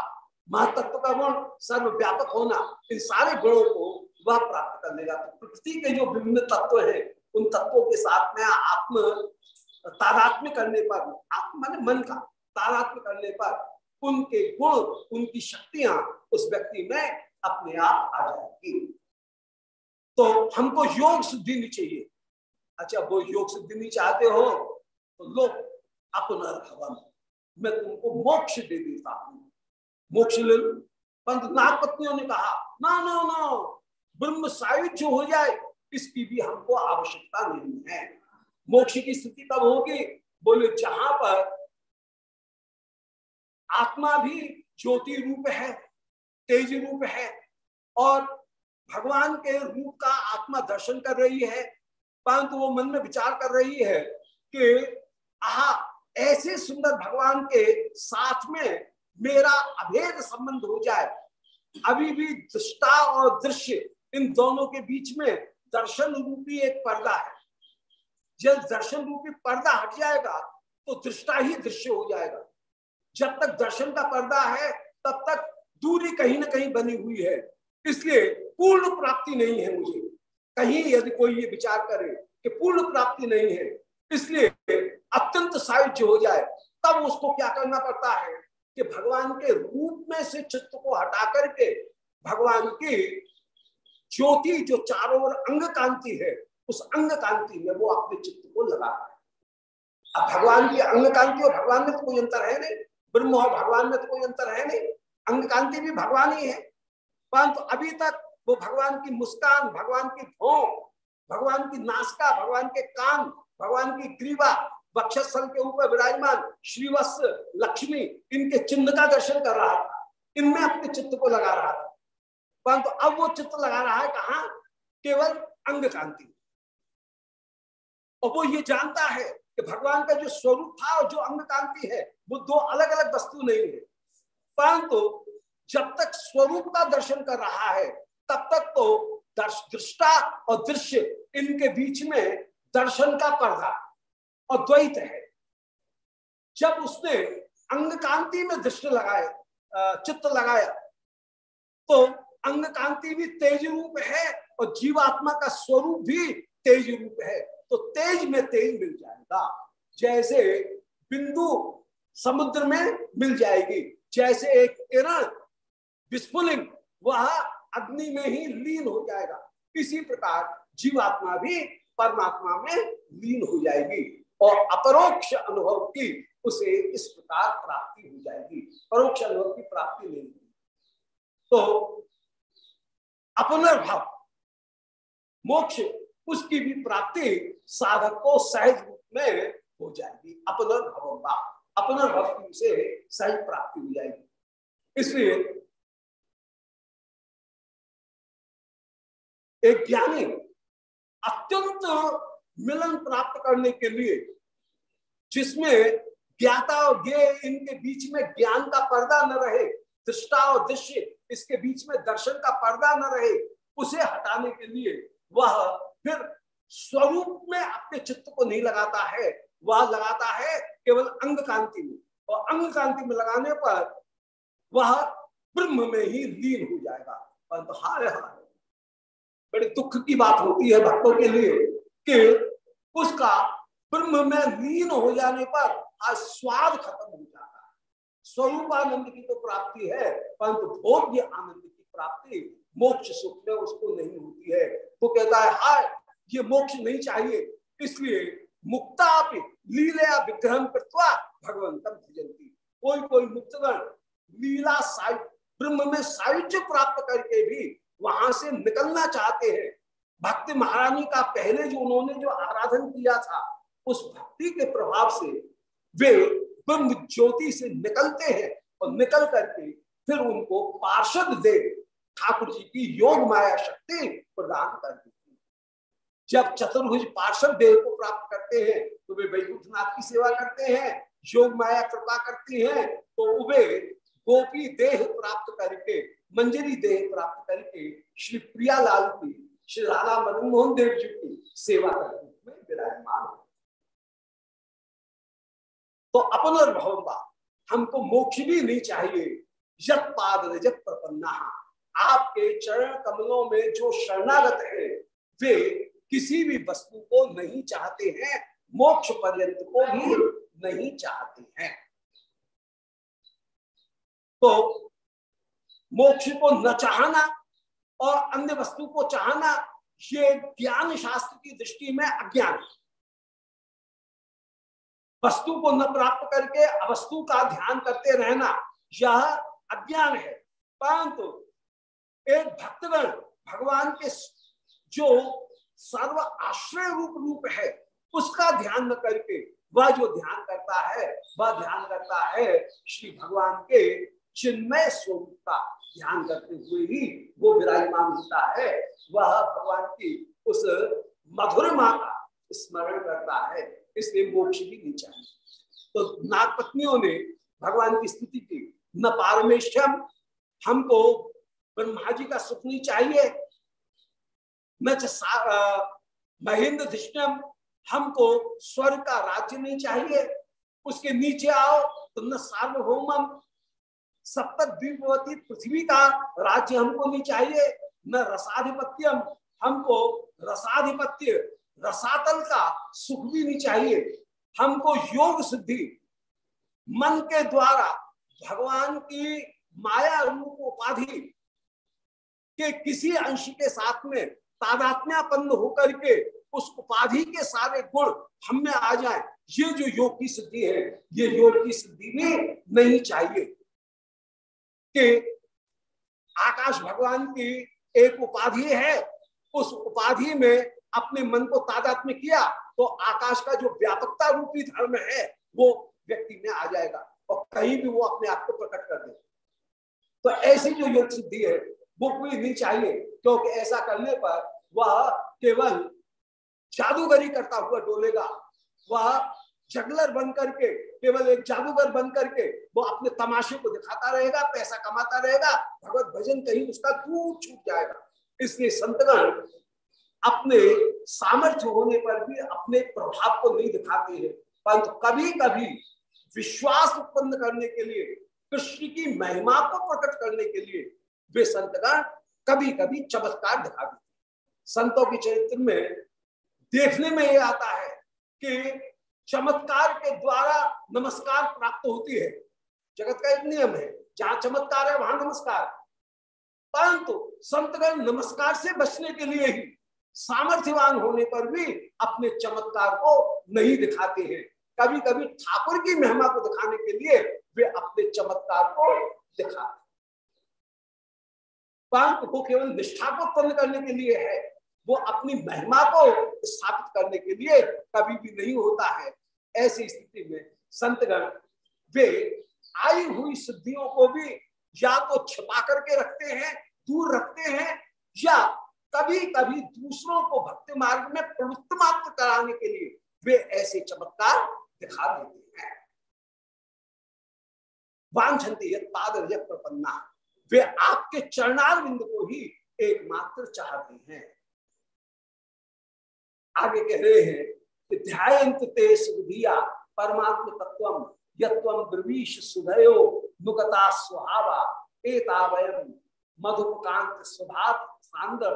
महातत्व का गुण सर्वव्यापक होना, इन सारे गुणों को वह प्राप्त कर लेगा। तो प्रकृति के जो विभिन्न तत्व है, उन तत्वों के साथ में आत्म, तादात्म्य करने पर, आत्म मान मन का, तादात्म्य करने पर उनके गुण, उनकी शक्तियाँ उस व्यक्ति में अपने आप आ जाएगी। तो हमको योग सिद्धि नहीं चाहिए। अच्छा वो योग सिद्धि नहीं चाहते हो तो लो, अपना भवन मैं तुमको मोक्ष दे देता हूँ। मोक्ष ले लो। परंतु नागपत्नियों ने कहा, ना ना ना, ब्रह्म सायुज्य हो जाए, इसकी भी हमको आवश्यकता नहीं है। मोक्ष की स्थिति कब होगी, बोले, जहाँ पर आत्मा भी ज्योति रूप है, तेज रूप है, और भगवान के रूप का आत्मा दर्शन कर रही है, परंतु वो मन में विचार कर रही है कि, आहा, ऐसे सुंदर भगवान के साथ में मेरा अभेद संबंध हो जाए। अभी भी दृष्टा और दृश्य इन दोनों के बीच में दर्शन रूपी एक पर्दा है। जब दर्शन रूपी पर्दा हट जाएगा तो दृष्टा ही दृश्य हो जाएगा। जब तक दर्शन का पर्दा है, तब तक दूरी कहीं ना कहीं बनी हुई है। इसलिए पूर्ण प्राप्ति नहीं है मुझे। कहीं यदि कोई ये विचार करे कि पूर्ण प्राप्ति नहीं है, इसलिए अत्यंत सायुज्य हो जाए, तब उसको क्या करना पड़ता है? कि भगवान के रूप में से चित्त को हटा करके भगवान की ज्योति जो चारों ओर अंग कांति है, उस अंग कांति में वो अपने चित्त को लगा अब भगवान की अंग कांति और भगवान में तो कोई अंतर है नहीं। ब्रह्म और भगवान में तो कोई अंतर है नहीं। अंग कांति भी भगवान ही है। परंतु अभी तक वो भगवान की मुस्कान, भगवान की भों भगवान की नासका, भगवान के कान, भगवान की ग्रीवा वक्षस्थल के ऊपर विराजमान श्रीवत्स लक्ष्मी इनके चिन्ह का दर्शन कर रहा था इनमें अपने चित्त को लगा रहा था। परंतु अब वो चित्त लगा रहा है कहा? केवल अंग कांति। और वो ये जानता है कि भगवान का जो स्वरूप था और जो अंग कांति है, वो दो अलग अलग वस्तु नहीं है। परंतु जब तक स्वरूप का दर्शन कर रहा है, तब तक तो दृष्टा और दृश्य इनके बीच में दर्शन का पर्दा और द्वैत है। जब उसने अंग कांति में दृष्टि लगाए चित्त लगाया तो अंग कांति भी तेज रूप है और जीवात्मा का स्वरूप भी तेज रूप है। तो तेज में तेज मिल जाएगा। जैसे बिंदु समुद्र में मिल जाएगी। जैसे एक किरण विस्फुलिंग वह अग्नि में ही लीन हो जाएगा। इसी प्रकार जीवात्मा भी परमात्मा में लीन हो जाएगी। और अपरोक्ष अनुभव की उसे इस प्रकार प्राप्ति हो जाएगी। परोक्ष अनुभव की प्राप्ति नहीं होगी। तो अपनर्भाव, मोक्ष, उसकी भी प्राप्ति साधक को सहज रूप में हो जाएगी। अपनर्भव अपनर्भव की उसे सहज प्राप्ति हो जाएगी। इसलिए एक ज्ञानी अत्यंत मिलन प्राप्त करने के लिए, जिसमें ज्ञाता और ज्ञ इनके बीच में ज्ञान का पर्दा न रहे, दृष्टा और दृश्य इसके बीच में दर्शन का पर्दा न रहे, उसे हटाने के लिए वह फिर स्वरूप में अपने चित्त को नहीं लगाता है। वह लगाता है केवल अंग कांति में और अंग कांति में लगाने पर वह ब्रह्म में ही लीन हो जाएगा। परंतु हाय हाय, बड़े दुख की बात होती है भक्तों के लिए कि उसका ब्रह्म में लीन हो जाने पर स्वाद खत्म हो जाता है। स्वरूप आनंद की तो प्राप्ति है, परंतु भोग्य आनंद की प्राप्ति मोक्ष सुख में उसको नहीं होती है। तो कहता है, हाय, ये मोक्ष नहीं चाहिए, इसलिए मुक्ता लीला विग्रह कृत्वा भगवंतम भजंती कोई कोई मुक्तगण लीला साहित्य ब्रह्म में सायुज्य प्राप्त करके भी वहाँ से निकलना चाहते हैं। भक्ति महारानी का पहले जो उन्होंने जो आराधन किया था, उस भक्ति के प्रभाव से वे ब्रह्म ज्योति से निकलते हैं और निकल करके फिर उनको पार्षद दे ठाकुर जी की योग माया शक्ति प्रदान कर दी जब चतुर्भुज पार्षद देह को प्राप्त करते हैं तो वे वैकुंठनाथ की सेवा करते हैं, योग माया कृपा करती हैं तो वे गोपी देह प्राप्त करके, मंजरी देह प्राप्त करके श्री प्रियालाल की श्री राधा मदन मोहन देव जी की सेवा करने में विराजमान तो हमको मोक्ष भी नहीं चाहिए। जब पाद रजत प्रपन्ना। आपके चरण कमलों में जो शरणागत है, वे किसी भी वस्तु को नहीं चाहते हैं, मोक्ष पर्यंत को भी नहीं चाहते हैं। तो मोक्ष को न चाहना और अन्य वस्तु को चाहना, ये ज्ञान शास्त्र की दृष्टि में अज्ञान वस्तु को न प्राप्त करके, अवस्तु का ध्यान करते रहना, यह अज्ञान है। परंतु एक भक्तगण भगवान के जो सर्व आश्रय रूप रूप है, उसका ध्यान न करके, वह जो ध्यान करता है, वह ध्यान करता है श्री भगवान के चिन्मय स्वरूप का। ध्यान करते हुए ही वो विराजमान होता है। वह भगवान की उस मधुर माँ का स्मरण करता है, इसलिए मोक्ष भी नहीं चाहिए। तो नाग पत्नियों ने भगवान की स्थिति की। न पारमेश्वम हमको ब्रह्मा जी का सुख नहीं चाहिए। महेंद्र धृष्टम हमको स्वर्ग का राज्य नहीं चाहिए। उसके नीचे आओ तो न सार्वभौम सप्तवती पृथ्वी का राज्य हमको नहीं चाहिए। न रसाधिपत्यम, हमको रसाधिपत्य, रसातल का सुख भी नहीं चाहिए। हमको योग सिद्धि, मन के द्वारा भगवान की माया रूप उपाधि के किसी अंश के साथ में तादात्म्यापन्न होकर के उस उपाधि के सारे गुण हम आ जाए। ये जो योग की सिद्धि है, ये योग की सिद्धि भी नहीं चाहिए। कि आकाश भगवान की एक उपाधि है, उस उपाधि में अपने मन को तादात्म्य किया तो आकाश का जो व्यापकता रूपी धर्म है, वो व्यक्ति में आ जाएगा और कहीं भी वो अपने आप को प्रकट कर दे तो ऐसी जो योग सिद्धि है, वो कोई नहीं चाहिए, क्योंकि ऐसा करने पर वह केवल जादूगरी करता हुआ डोलेगा, वह जगलर बन करके केवल एक जादूगर बन करके वो अपने तमाशे को दिखाता रहेगा, पैसा कमाता रहेगा, भगवत भजन कहीं उसका दूर छूट जाएगा। इसलिए संतगण अपने सामर्थ्य होने पर भी अपने प्रभाव को नहीं दिखाते हैं। परंतु कभी कभी विश्वास उत्पन्न करने के लिए, कृष्ण की महिमा को प्रकट करने के लिए वे संतगण कभी कभी चमत्कार दिखा देते संतों के चरित्र में देखने में ये आता है कि चमत्कार के द्वारा नमस्कार प्राप्त होती है। जगत का एक नियम है, जहाँ चमत्कार है, वहाँ नमस्कार। परंतु संतगण नमस्कार से बचने के लिए ही सामर्थ्यवान होने पर भी अपने चमत्कार को नहीं दिखाते हैं। कभी कभी ठाकुर की महिमा को दिखाने के लिए वे अपने चमत्कार को दिखाते परंतु वो केवल निष्ठा को उत्पन्न करने के लिए है वो अपनी महिमा को स्थापित करने के लिए कभी भी नहीं होता है। ऐसी स्थिति में संतगण, वे आई हुई सिद्धियों को भी या तो छिपा करके रखते हैं, दूर रखते हैं, या कभी कभी दूसरों को भक्ति मार्ग में प्रवृत्त मात्र कराने के लिए वे ऐसे चमत्कार दिखा देते हैं। वांछन्ति पाद प्रपन्ना। वे आपके चरणार बिंदु को ही एकमात्र चाहते हैं। आगे कह रहे हैं कि ध्यायंत ते सुधिया परमात्म तत्व यत्व ब्रवीश सुधयो, नुगता सुहावा एतावयम मधुकांत सुभात सांदर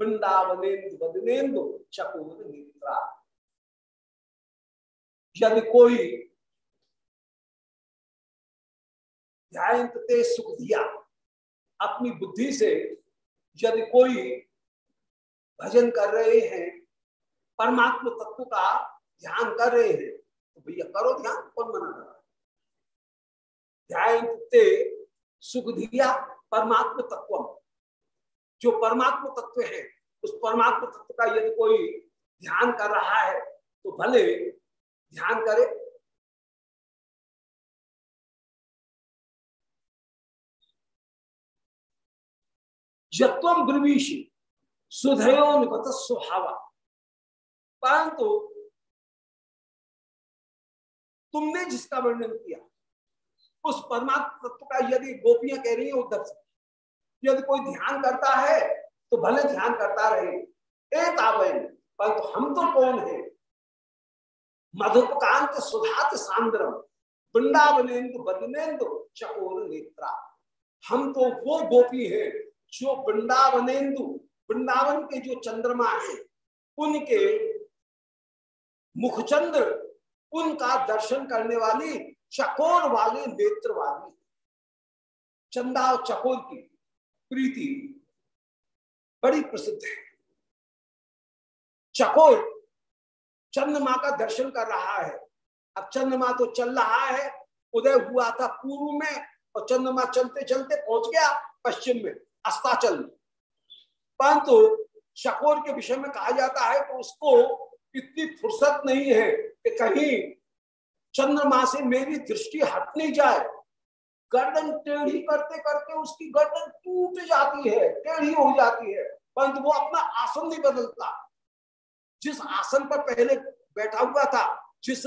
वृंदावनेन्दु बदनेन्दु चकोर नेत्रा। यदि कोई ध्यान सुख दिया अपनी बुद्धि से यदि कोई भजन कर रहे हैं परमात्मा तत्व का ध्यान कर रहे हैं तो भैया करो ध्यान, कौन मना कर ध्यान सुख दिया परमात्म तत्व। जो परमात्म तत्व है, उस परमात्म तत्व का यदि कोई ध्यान कर रहा है तो भले ध्यान करे। जत्वम ब्रवीशी सुधयो निपत स्वभाव परंतु तुमने जिसका वर्णन किया, उस परमात्मा तत्व का यदि गोपियाँ कह रही है उद्धव से, यदि कोई ध्यान करता है तो भले ध्यान करता रहे। एक आवयन परंतु हम तो कौन है? मधुपकांत सुधात सांद्रम, वृंदावनेन्दु बदनेन्दु चकोर नेत्रा। हम तो वो गोपी है जो वृंदावनेन्दु, वृंदावन के जो चंद्रमा है, उनके मुखचंद्र उनका दर्शन करने वाली चकोर वाले, नेत्र वाली। चंदा और चकोर की प्रीति बड़ी प्रसिद्ध है। चकोर चंद्रमा का दर्शन कर रहा है। अब चंद्रमा तो चल रहा है, उदय हुआ था पूर्व में, और चंद्रमा चलते चलते पहुँच गया पश्चिम में, अस्ताचल में। परंतु चकोर के विषय में कहा जाता है तो उसको इतनी फुर्सत नहीं है कि कहीं चंद्रमा से मेरी दृष्टि हट नहीं जाए। गर्दन टेढ़ी करते करते उसकी गर्दन टूट जाती है, टेढ़ी हो जाती है, परंतु वो अपना आसन नहीं बदलता। जिस आसन पर पहले बैठा हुआ था, जिस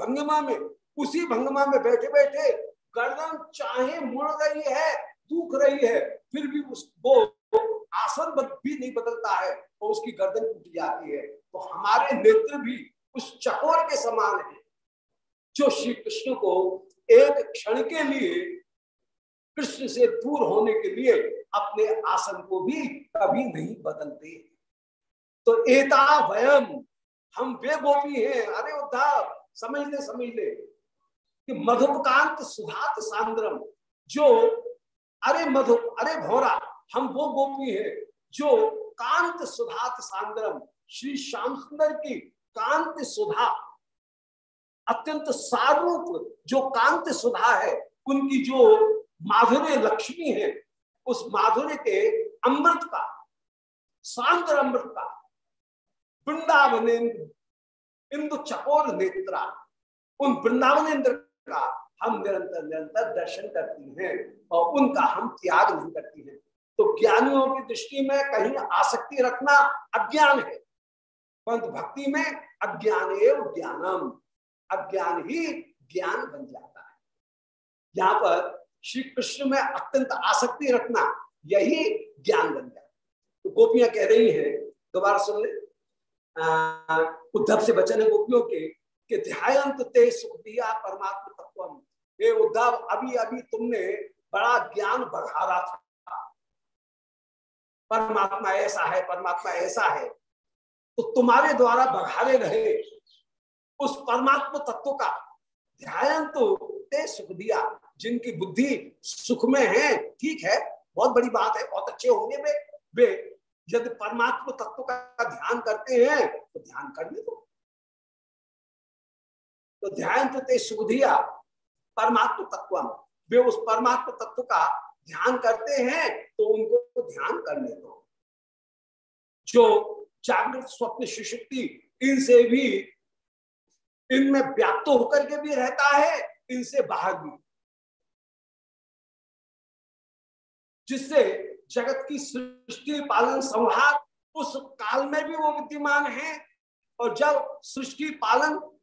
भंगमा में, उसी भंगमा में बैठे बैठे गर्दन चाहे मुड़ रही है, दुख रही है, फिर भी उस वो आसन भी नहीं बदलता है और उसकी गर्दन टूट जाती है। तो हमारे नेत्र भी उस चकोर के समान है, जो श्री कृष्ण को एक क्षण के लिए कृष्ण से दूर होने के लिए अपने आसन को भी कभी नहीं बदलते। तो एता वयम, हम वे गोपी हैं। अरे उद्धव समझ ले समझ ले कि मधुपकांत सुधात सांद्रम, जो, अरे मधु, अरे भोरा हम वो गोपी हैं जो कांत सुधात सांद्रम श्री श्याम सुंदर की कांत सुधा, अत्यंत सारूप जो कांत सुधा है, उनकी जो माधुर्य लक्ष्मी है, उस माधुर्य के अमृत का सांद्र अमृत का, वृंदावन इंदु चकोर नेत्रा, उन वृंदावन इंद्र का हम निरंतर निरंतर दर्शन करती हैं और उनका हम त्याग नहीं करती हैं। तो ज्ञानियों की दृष्टि में कहीं आसक्ति रखना अज्ञान है। परंतु भक्ति में अज्ञान एवं ज्ञानम, अज्ञान ही ज्ञान बन जाता है। यहाँ पर श्री कृष्ण में अत्यंत आसक्ति रखना यही ज्ञान बन जाता है। तो गोपियाँ कह रही हैं, दोबारा सुन ले। उद्धव से बचन गोपियों के, कि ध्यान ते सुख दिया परमात्मा तत्व उद्धव अभी अभी तुमने बड़ा ज्ञान बढ़ा रहा था। परमात्मा ऐसा है, परमात्मा ऐसा है। तो तुम्हारे द्वारा बघारे रहे। उस परमात्मा तत्व का ध्यान तो सुख दिया, जिनकी बुद्धि सुख में है, ठीक है, बहुत बड़ी बात है, बहुत अच्छे होंगे वे। वे यदि परमात्मा तत्व का ध्यान करते हैं तो ध्यान करने दो तो ध्यान तो ते सुख दिया, परमात्मा तत्व। वे उस परमात्मा तत्व का ध्यान करते हैं तो उनको ध्यान करने दो जो जागृत स्वप्न सुशक्ति, इनसे भी, इनमें व्याप्त होकर के भी रहता है, इनसे बाहर भी। जिससे जगत की सृष्टि, पालन, संहार, उस काल में भी वो विद्यमान है, और जब सृष्टि, पालन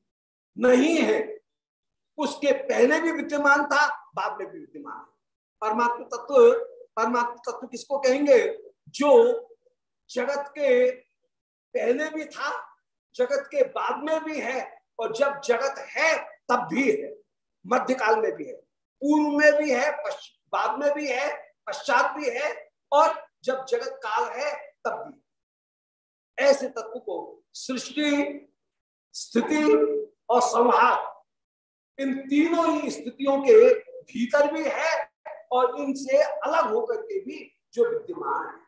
नहीं है, उसके पहले भी विद्यमान था, बाद में भी विद्यमान है। परमात्मा तत्व परमात्मा तत्व किसको कहेंगे? जो जगत के पहले भी था, जगत के बाद में भी है, और जब जगत है, तब भी है, मध्यकाल में भी है। पूर्व में भी है बाद में भी है, पश्चात भी है, और जब जगत काल है, तब भी ऐसे तत्व को सृष्टि, स्थिति और संहार, इन तीनों ही स्थितियों के भीतर भी है और इनसे अलग होकर के भी जो विद्यमान है,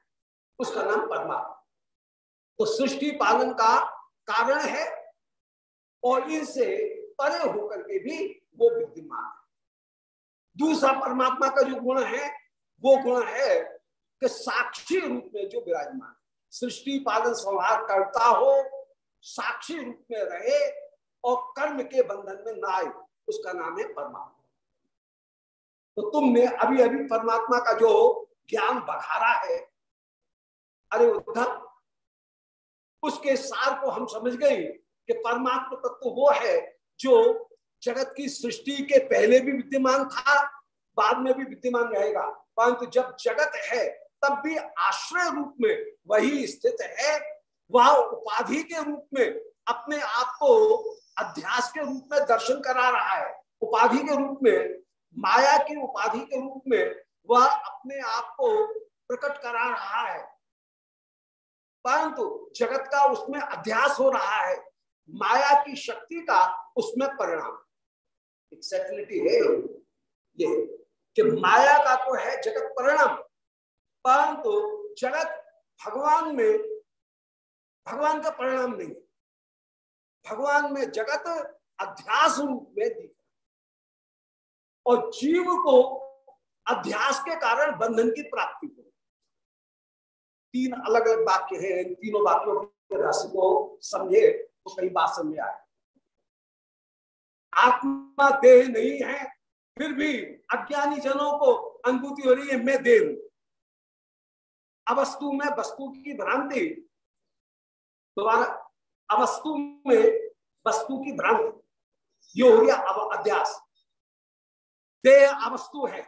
उसका नाम परमात्मा। तो सृष्टि पालन का कारण है और इनसे परे होकर के भी वो विद्यमान है। दूसरा परमात्मा का जो गुण है, वो गुण है कि साक्षी रूप में जो विराजमान सृष्टि पालन संहार करता हो, साक्षी रूप में रहे और कर्म के बंधन में ना आए, उसका नाम है परमात्मा। तो तुमने अभी अभी परमात्मा का जो ज्ञान बढ़ारा है, अरे उद्धव, उसके सार को हम समझ गए कि परमात्मा तत्व वो है जो जगत की सृष्टि के पहले भी विद्यमान था, बाद में भी विद्यमान रहेगा। परंतु जब जगत है, तब भी आश्रय रूप में वही स्थित है। वह उपाधि के रूप में अपने आप को अध्यास के रूप में दर्शन करा रहा है। उपाधि के रूप में माया की उपाधि के रूप में वह अपने आप को प्रकट करा रहा है। परंतु जगत का उसमें अध्यास हो रहा है। माया की शक्ति का उसमें परिणाम। एक्सेक्टलिटी है ये कि माया का तो है जगत परिणाम। परंतु जगत भगवान में, भगवान का परिणाम नहीं। भगवान में जगत अध्यास रूप में दिख और जीव को अध्यास के कारण बंधन की प्राप्ति हो। तीन अलग अलग वाक्य है तीनों वाक्यों के रस को समझे तो कई बात समझ आए। आत्मा देह नहीं है, फिर भी अज्ञानी जनों को अनुभूति हो रही है, मैं देह हूँ। अवस्तु में वस्तु की भ्रांति, दोबारा अवस्तु में वस्तु की भ्रांति, ये हो गया अध्यास। देह अवस्तु है।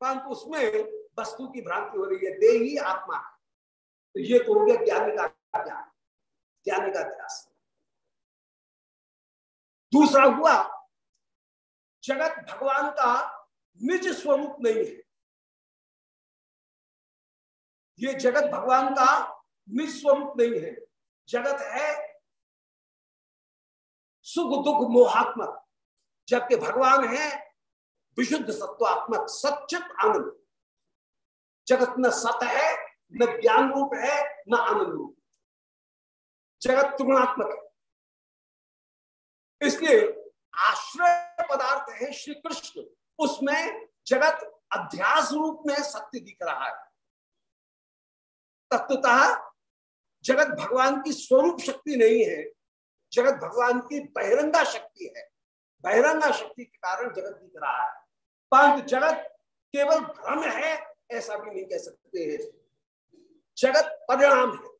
परंतु उसमें वस्तु की भ्रांति हो रही है। दे ही आत्मा। तो ये तो हो गया ज्ञानी का ज्ञान ज्ञानी का अध्यास दूसरा हुआ, जगत भगवान का निज स्वरूप नहीं है। ये जगत भगवान का निज स्वरूप नहीं है। जगत है सुख दुख मोहात्मक। जबकि भगवान है विशुद्ध सत्वात्मक सचित आनंद। जगत न सत है, न ज्ञान रूप है, न आनंद रूप। जगत त्रिगुणात्मक है। इसलिए आश्रय पदार्थ है श्री कृष्ण। उसमें जगत अध्यास रूप में सत्य दिख रहा है। तत्वतः जगत भगवान की स्वरूप शक्ति नहीं है। जगत भगवान की बहिरंगा शक्ति है। बहिरंगा शक्ति के कारण जगत दिख रहा है। परंतु जगत केवल भ्रम है, ऐसा भी नहीं कह सकते हैं। जगत परिणाम है।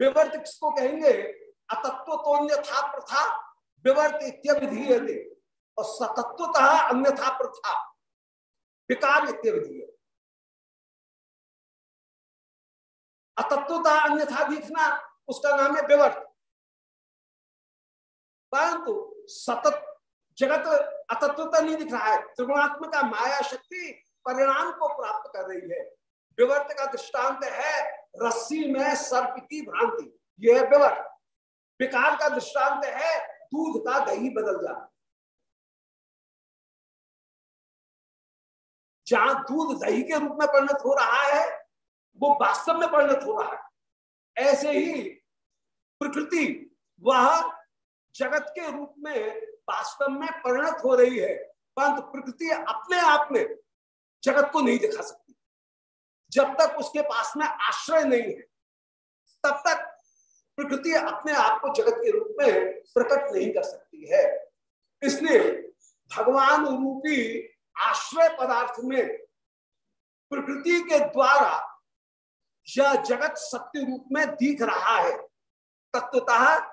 विवर्त किसको कहेंगे? अतत्व तो अन्यथा प्रथा विवर्त इत्यविधीयते और सतत्वतः अन्यथा प्रथा, विकार इत्यविधीय अतत्वतः अन्यथा दिखना, उसका नाम है विवर्त। परंतु सतत जगत अतत्वता नहीं दिख रहा है। त्रिगुणात्मक माया शक्ति परिणाम को प्राप्त कर रही है। विवर्त का दृष्टांत है रस्सी में सर्प की भ्रांति। यह है विवर्त। विकार का दृष्टांत है दूध का दही बदल जा जहाँ दूध दही के रूप में परिणत हो रहा है, वो वास्तव में परिणत हो रहा है। ऐसे ही प्रकृति, वह जगत के रूप में वास्तव में परिणत हो रही है। परंतु प्रकृति अपने आप में जगत को नहीं दिखा सकती। जब तक उसके पास में आश्रय नहीं है, तब तक प्रकृति अपने आप को जगत के रूप में प्रकट नहीं कर सकती है। इसलिए भगवान रूपी आश्रय पदार्थ में प्रकृति के द्वारा यह जगत सत्य रूप में दिख रहा है। तत्वतः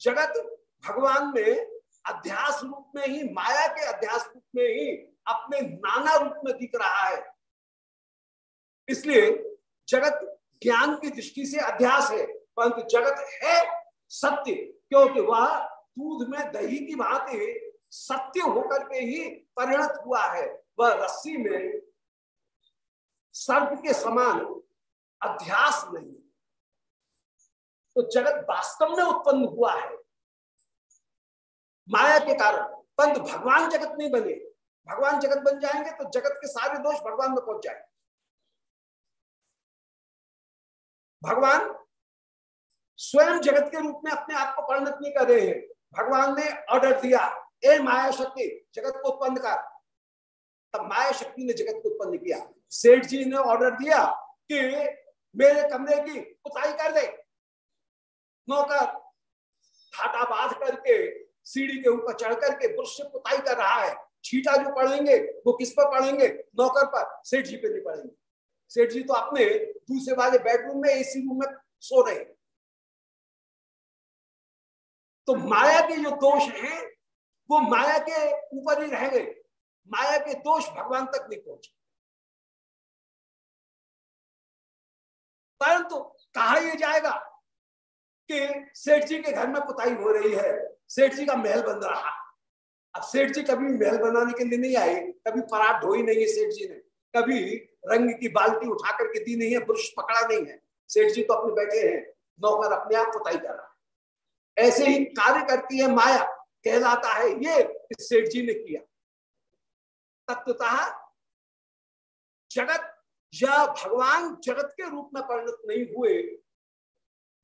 जगत भगवान में अध्यास रूप में ही, माया के अध्यास रूप में ही अपने नाना रूप में दिख रहा है। इसलिए जगत ज्ञान की दृष्टि से अध्यास है, परंतु जगत है सत्य, क्योंकि वह दूध में दही की भांति सत्य होकर के ही परिणत हुआ है। वह रस्सी में सर्प के समान अध्यास नहीं। तो जगत वास्तव में उत्पन्न हुआ है। माया के कारण। परंतु भगवान जगत नहीं बने। भगवान जगत बन जाएँगे तो जगत के सारे दोष भगवान में पहुँच जाएँगे। भगवान स्वयं जगत के रूप में अपने आप को परिणत नहीं कर रहे हैं। भगवान ने ऑर्डर दिया, ए माया शक्ति, जगत को उत्पन्न कर। तब माया शक्ति ने जगत को उत्पन्न किया। सेठ जी ने ऑर्डर दिया कि मेरे कमरे की पुताई कर दे। नौकर ठाटा बाँध करके सीढ़ी के ऊपर चढ़ करके ब्रुश से पुताई कर रहा है। छीटा जो पढ़ेंगे, वो किस पर पढ़ेंगे? नौकर पर। सेठ जी पे नहीं पड़ेंगे सेठ जी तो अपने दूसरे वाले बेडरूम में एसी रूम में सो रहे तो माया के जो दोष हैं, वो माया के ऊपर ही रह गए। माया के दोष भगवान तक नहीं पहुँचे। परंतु तो कहा यह जाएगा कि सेठ जी के घर में पुताई हो रही है। सेठ जी का महल बन रहा। अब सेठ जी कभी महल बनाने के लिए नहीं आए, कभी पराठ ढोई नहीं है सेठ जी ने, कभी रंग की बाल्टी उठा करके दी नहीं है, ब्रुश पकड़ा नहीं है। सेठ जी तो अपने बैठे हैं, नौकर अपने आप पुताई कर रहा है। ऐसे ही कार्य करती है माया, कहलाता है ये सेठ जी ने किया। तत्वतः जगत या भगवान जगत के रूप में परिणत नहीं हुए।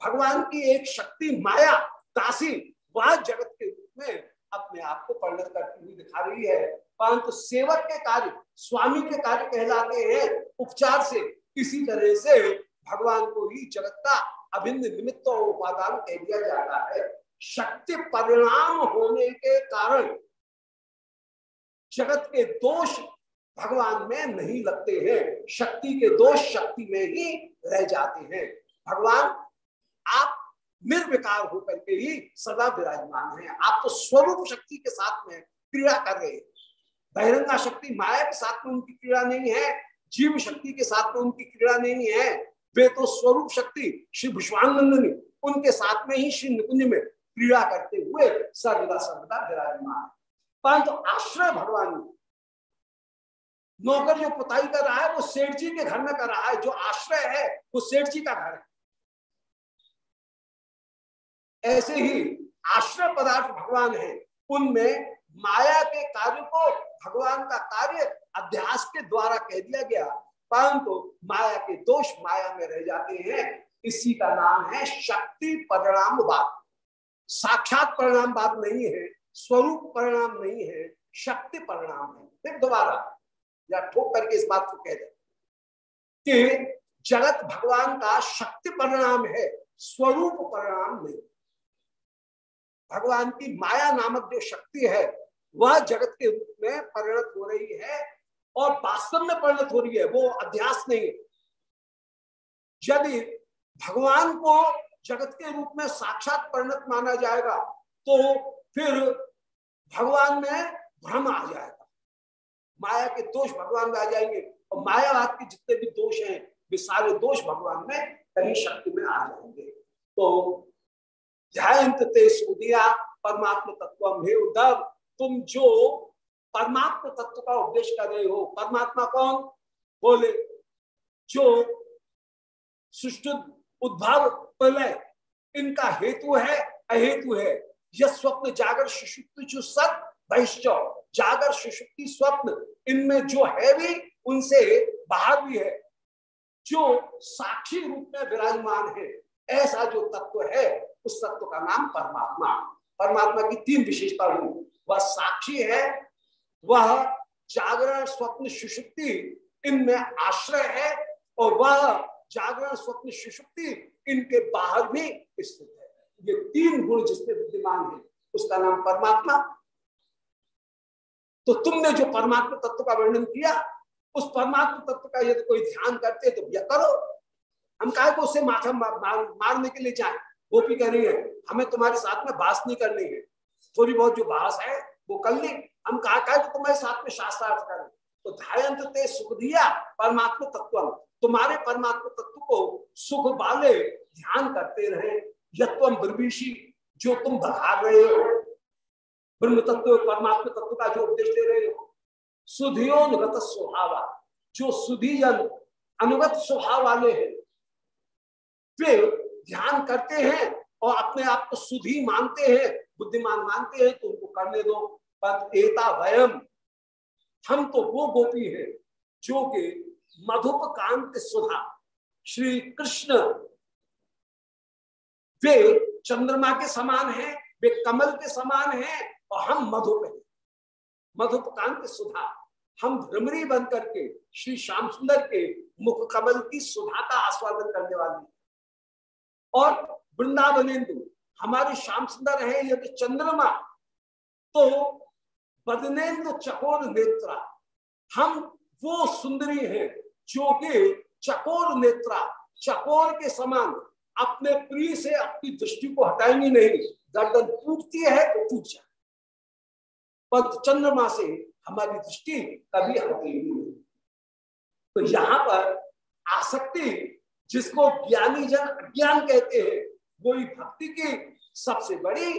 भगवान की एक शक्ति माया, दासी वह जगत के रूप में अपने आप को परिणत करती हुई दिखा रही है। परंतु सेवक के कार्य, स्वामी के कार्य कहलाते हैं उपचार से। इसी तरह से भगवान को ही जगत का अभिन्न निमित्त और उपादान कह दिया जाता है। शक्ति परिणाम होने के कारण जगत के दोष भगवान में नहीं लगते हैं। शक्ति के दोष शक्ति में ही रह जाते हैं। भगवान आप निर्विकार होकर के ही सदा विराजमान है। आप तो स्वरूप शक्ति के साथ में क्रिया कर रहे बहिरंगा शक्ति माया के साथ में उनकी क्रिया नहीं है, जीव शक्ति के साथ में उनकी क्रिया नहीं है। वे तो स्वरूप शक्ति श्री भुष्वानंदनी उनके साथ में ही श्री निकुंज में क्रिया करते हुए सर्वदा सर्वदा विराजमान। परंतु आश्रय भगवान नौकर जो पुताई कर रहा है, वो सेठ जी के घर में कर रहा है। जो आश्रय है, वो सेठ जी का घर है। ऐसे ही आश्रय पदार्थ भगवान है। उनमें माया के कार्य को भगवान का कार्य अध्यास के द्वारा कह दिया गया। परंतु माया के दोष माया में रह जाते हैं। इसी का नाम है शक्ति परिणाम बात साक्षात परिणाम बात नहीं है, स्वरूप परिणाम नहीं है, शक्ति परिणाम है। फिर दोबारा, या ठोक करके इस बात को कह दे कि जगत भगवान का शक्ति परिणाम है, स्वरूप परिणाम नहीं। भगवान की माया नामक जो शक्ति है, वह जगत के रूप में परिणत हो रही है और वास्तव में परिणत हो रही है, वो अध्यास नहीं है। यदि भगवान को जगत के रूप में साक्षात परिणत माना जाएगा तो फिर भगवान में भ्रम आ जाएगा। माया के दोष भगवान में आ जाएँगे और मायावाद के जितने भी दोष हैं वे सारे दोष भगवान में कहीं शक्ति में आ जाएँगे। तो ध्यान ते सुदिया परमात्म तत्व हे उद्धव। तुम जो परमात्म तत्व का उपदेश कर रहे हो, परमात्मा कौन? बोले, जो सुष्ट उद्भव प्रलय, इनका हेतु है, अहेतु है। यह स्वप्न जागर सुषुप्ति जो सत बहिश्चौ जागर सुषुप्ति स्वप्न, इनमें जो है भी, उनसे बाहर भी है। जो साक्षी रूप में विराजमान है, ऐसा जो तत्व है उस तत्व का नाम परमात्मा। परमात्मा की तीन विशेषता हुई वह साक्षी है वह जागरण स्वप्न सुषुप्ति इनमें आश्रय है और वह जागरण स्वप्न सुषुप्ति इनके बाहर भी स्थित है। ये तीन गुण जिसमें विद्यमान है उसका नाम परमात्मा। तो तुमने जो परमात्मा तत्व का वर्णन किया उस परमात्मा तत्व का यदि कोई ध्यान करते तो भैया करो। हम कहे को उसे माथा मार, मारने के लिए जाए? गोपी कह रही है। हमें तुम्हारे साथ में बास नहीं करनी है। थोड़ी बहुत जो बास है, वो कर ली। हम कहा, कहे तो तुम्हारे साथ में शास्त्रार्थ करें। तो धायंत ते सुख दिया, परमात्मा तत्व तुम्हारे परमात्मा तत्व को सुख वाले ध्यान करते रहे। यत्वम ब्रविशी जो तुम बढ़ा रहे हो। ब्रह्म तत्व परमात्मा तत्व का जो उपदेश दे रहे हो। सुधियोनुगत स्वभाव। जो सुधीजन अनुगत स्वभाव वाले हैं। वे ध्यान करते हैं और अपने आप को सुधी मानते हैं, बुद्धिमान मानते हैं तो उनको करने दो। पर एता वयम। हम तो वो गोपी हैं जो कि मधुप कांत सुधा, श्री कृष्ण, वे चंद्रमा के समान हैं, वे कमल के समान हैं और हम मधुप हैं। मधुप कांत सुधा, हम भ्रमरी बन करके श्री श्याम सुंदर के मुख कमल की सुधा का आस्वादन करने वाली और वृंदावनेन्दु, हमारे श्याम सुंदर है यदि चंद्रमा। तो बदनेन्द्र चकोर नेत्रा, हम वो सुंदरी हैं जो कि चकोर नेत्रा, चकोर के समान अपने प्रिय से अपनी दृष्टि को हटाएँगी नहीं। गर्दन टूटती है तो टूट जाए। पर चंद्रमा से हमारी दृष्टि कभी हटेगी नहीं। तो यहाँ पर आसक्ति जिसको ज्ञानी जन अज्ञान कहते हैं, वही भक्ति की सबसे बड़ी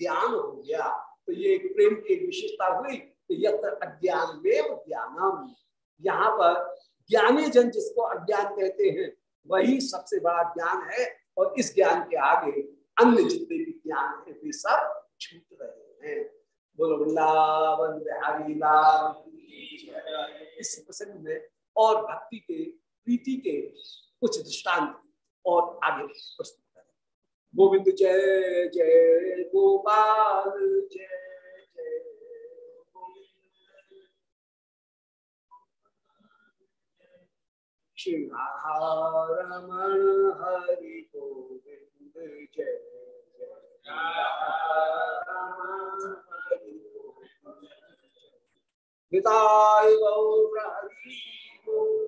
ज्ञान हो गया। तो ये प्रेम की एक विशेषता हुई तो अज्ञान में ज्ञानम। यहाँ पर ज्ञानी जन जिसको अज्ञान कहते हैं, वही सबसे बड़ा ज्ञान है, और इस ज्ञान के आगे अन्य जितने भी ज्ञान है, वे सब छूट रहे हैं। बोलो, वृंदावन बिहारी लाल इस प्रसंग में और भक्ति के, प्रीति के कुछ दृष्टांत और आगे प्रस्तुत गोविंद जय जय गोपाल, जय श्री रमण हरि गोविंद जय जय गौर हरि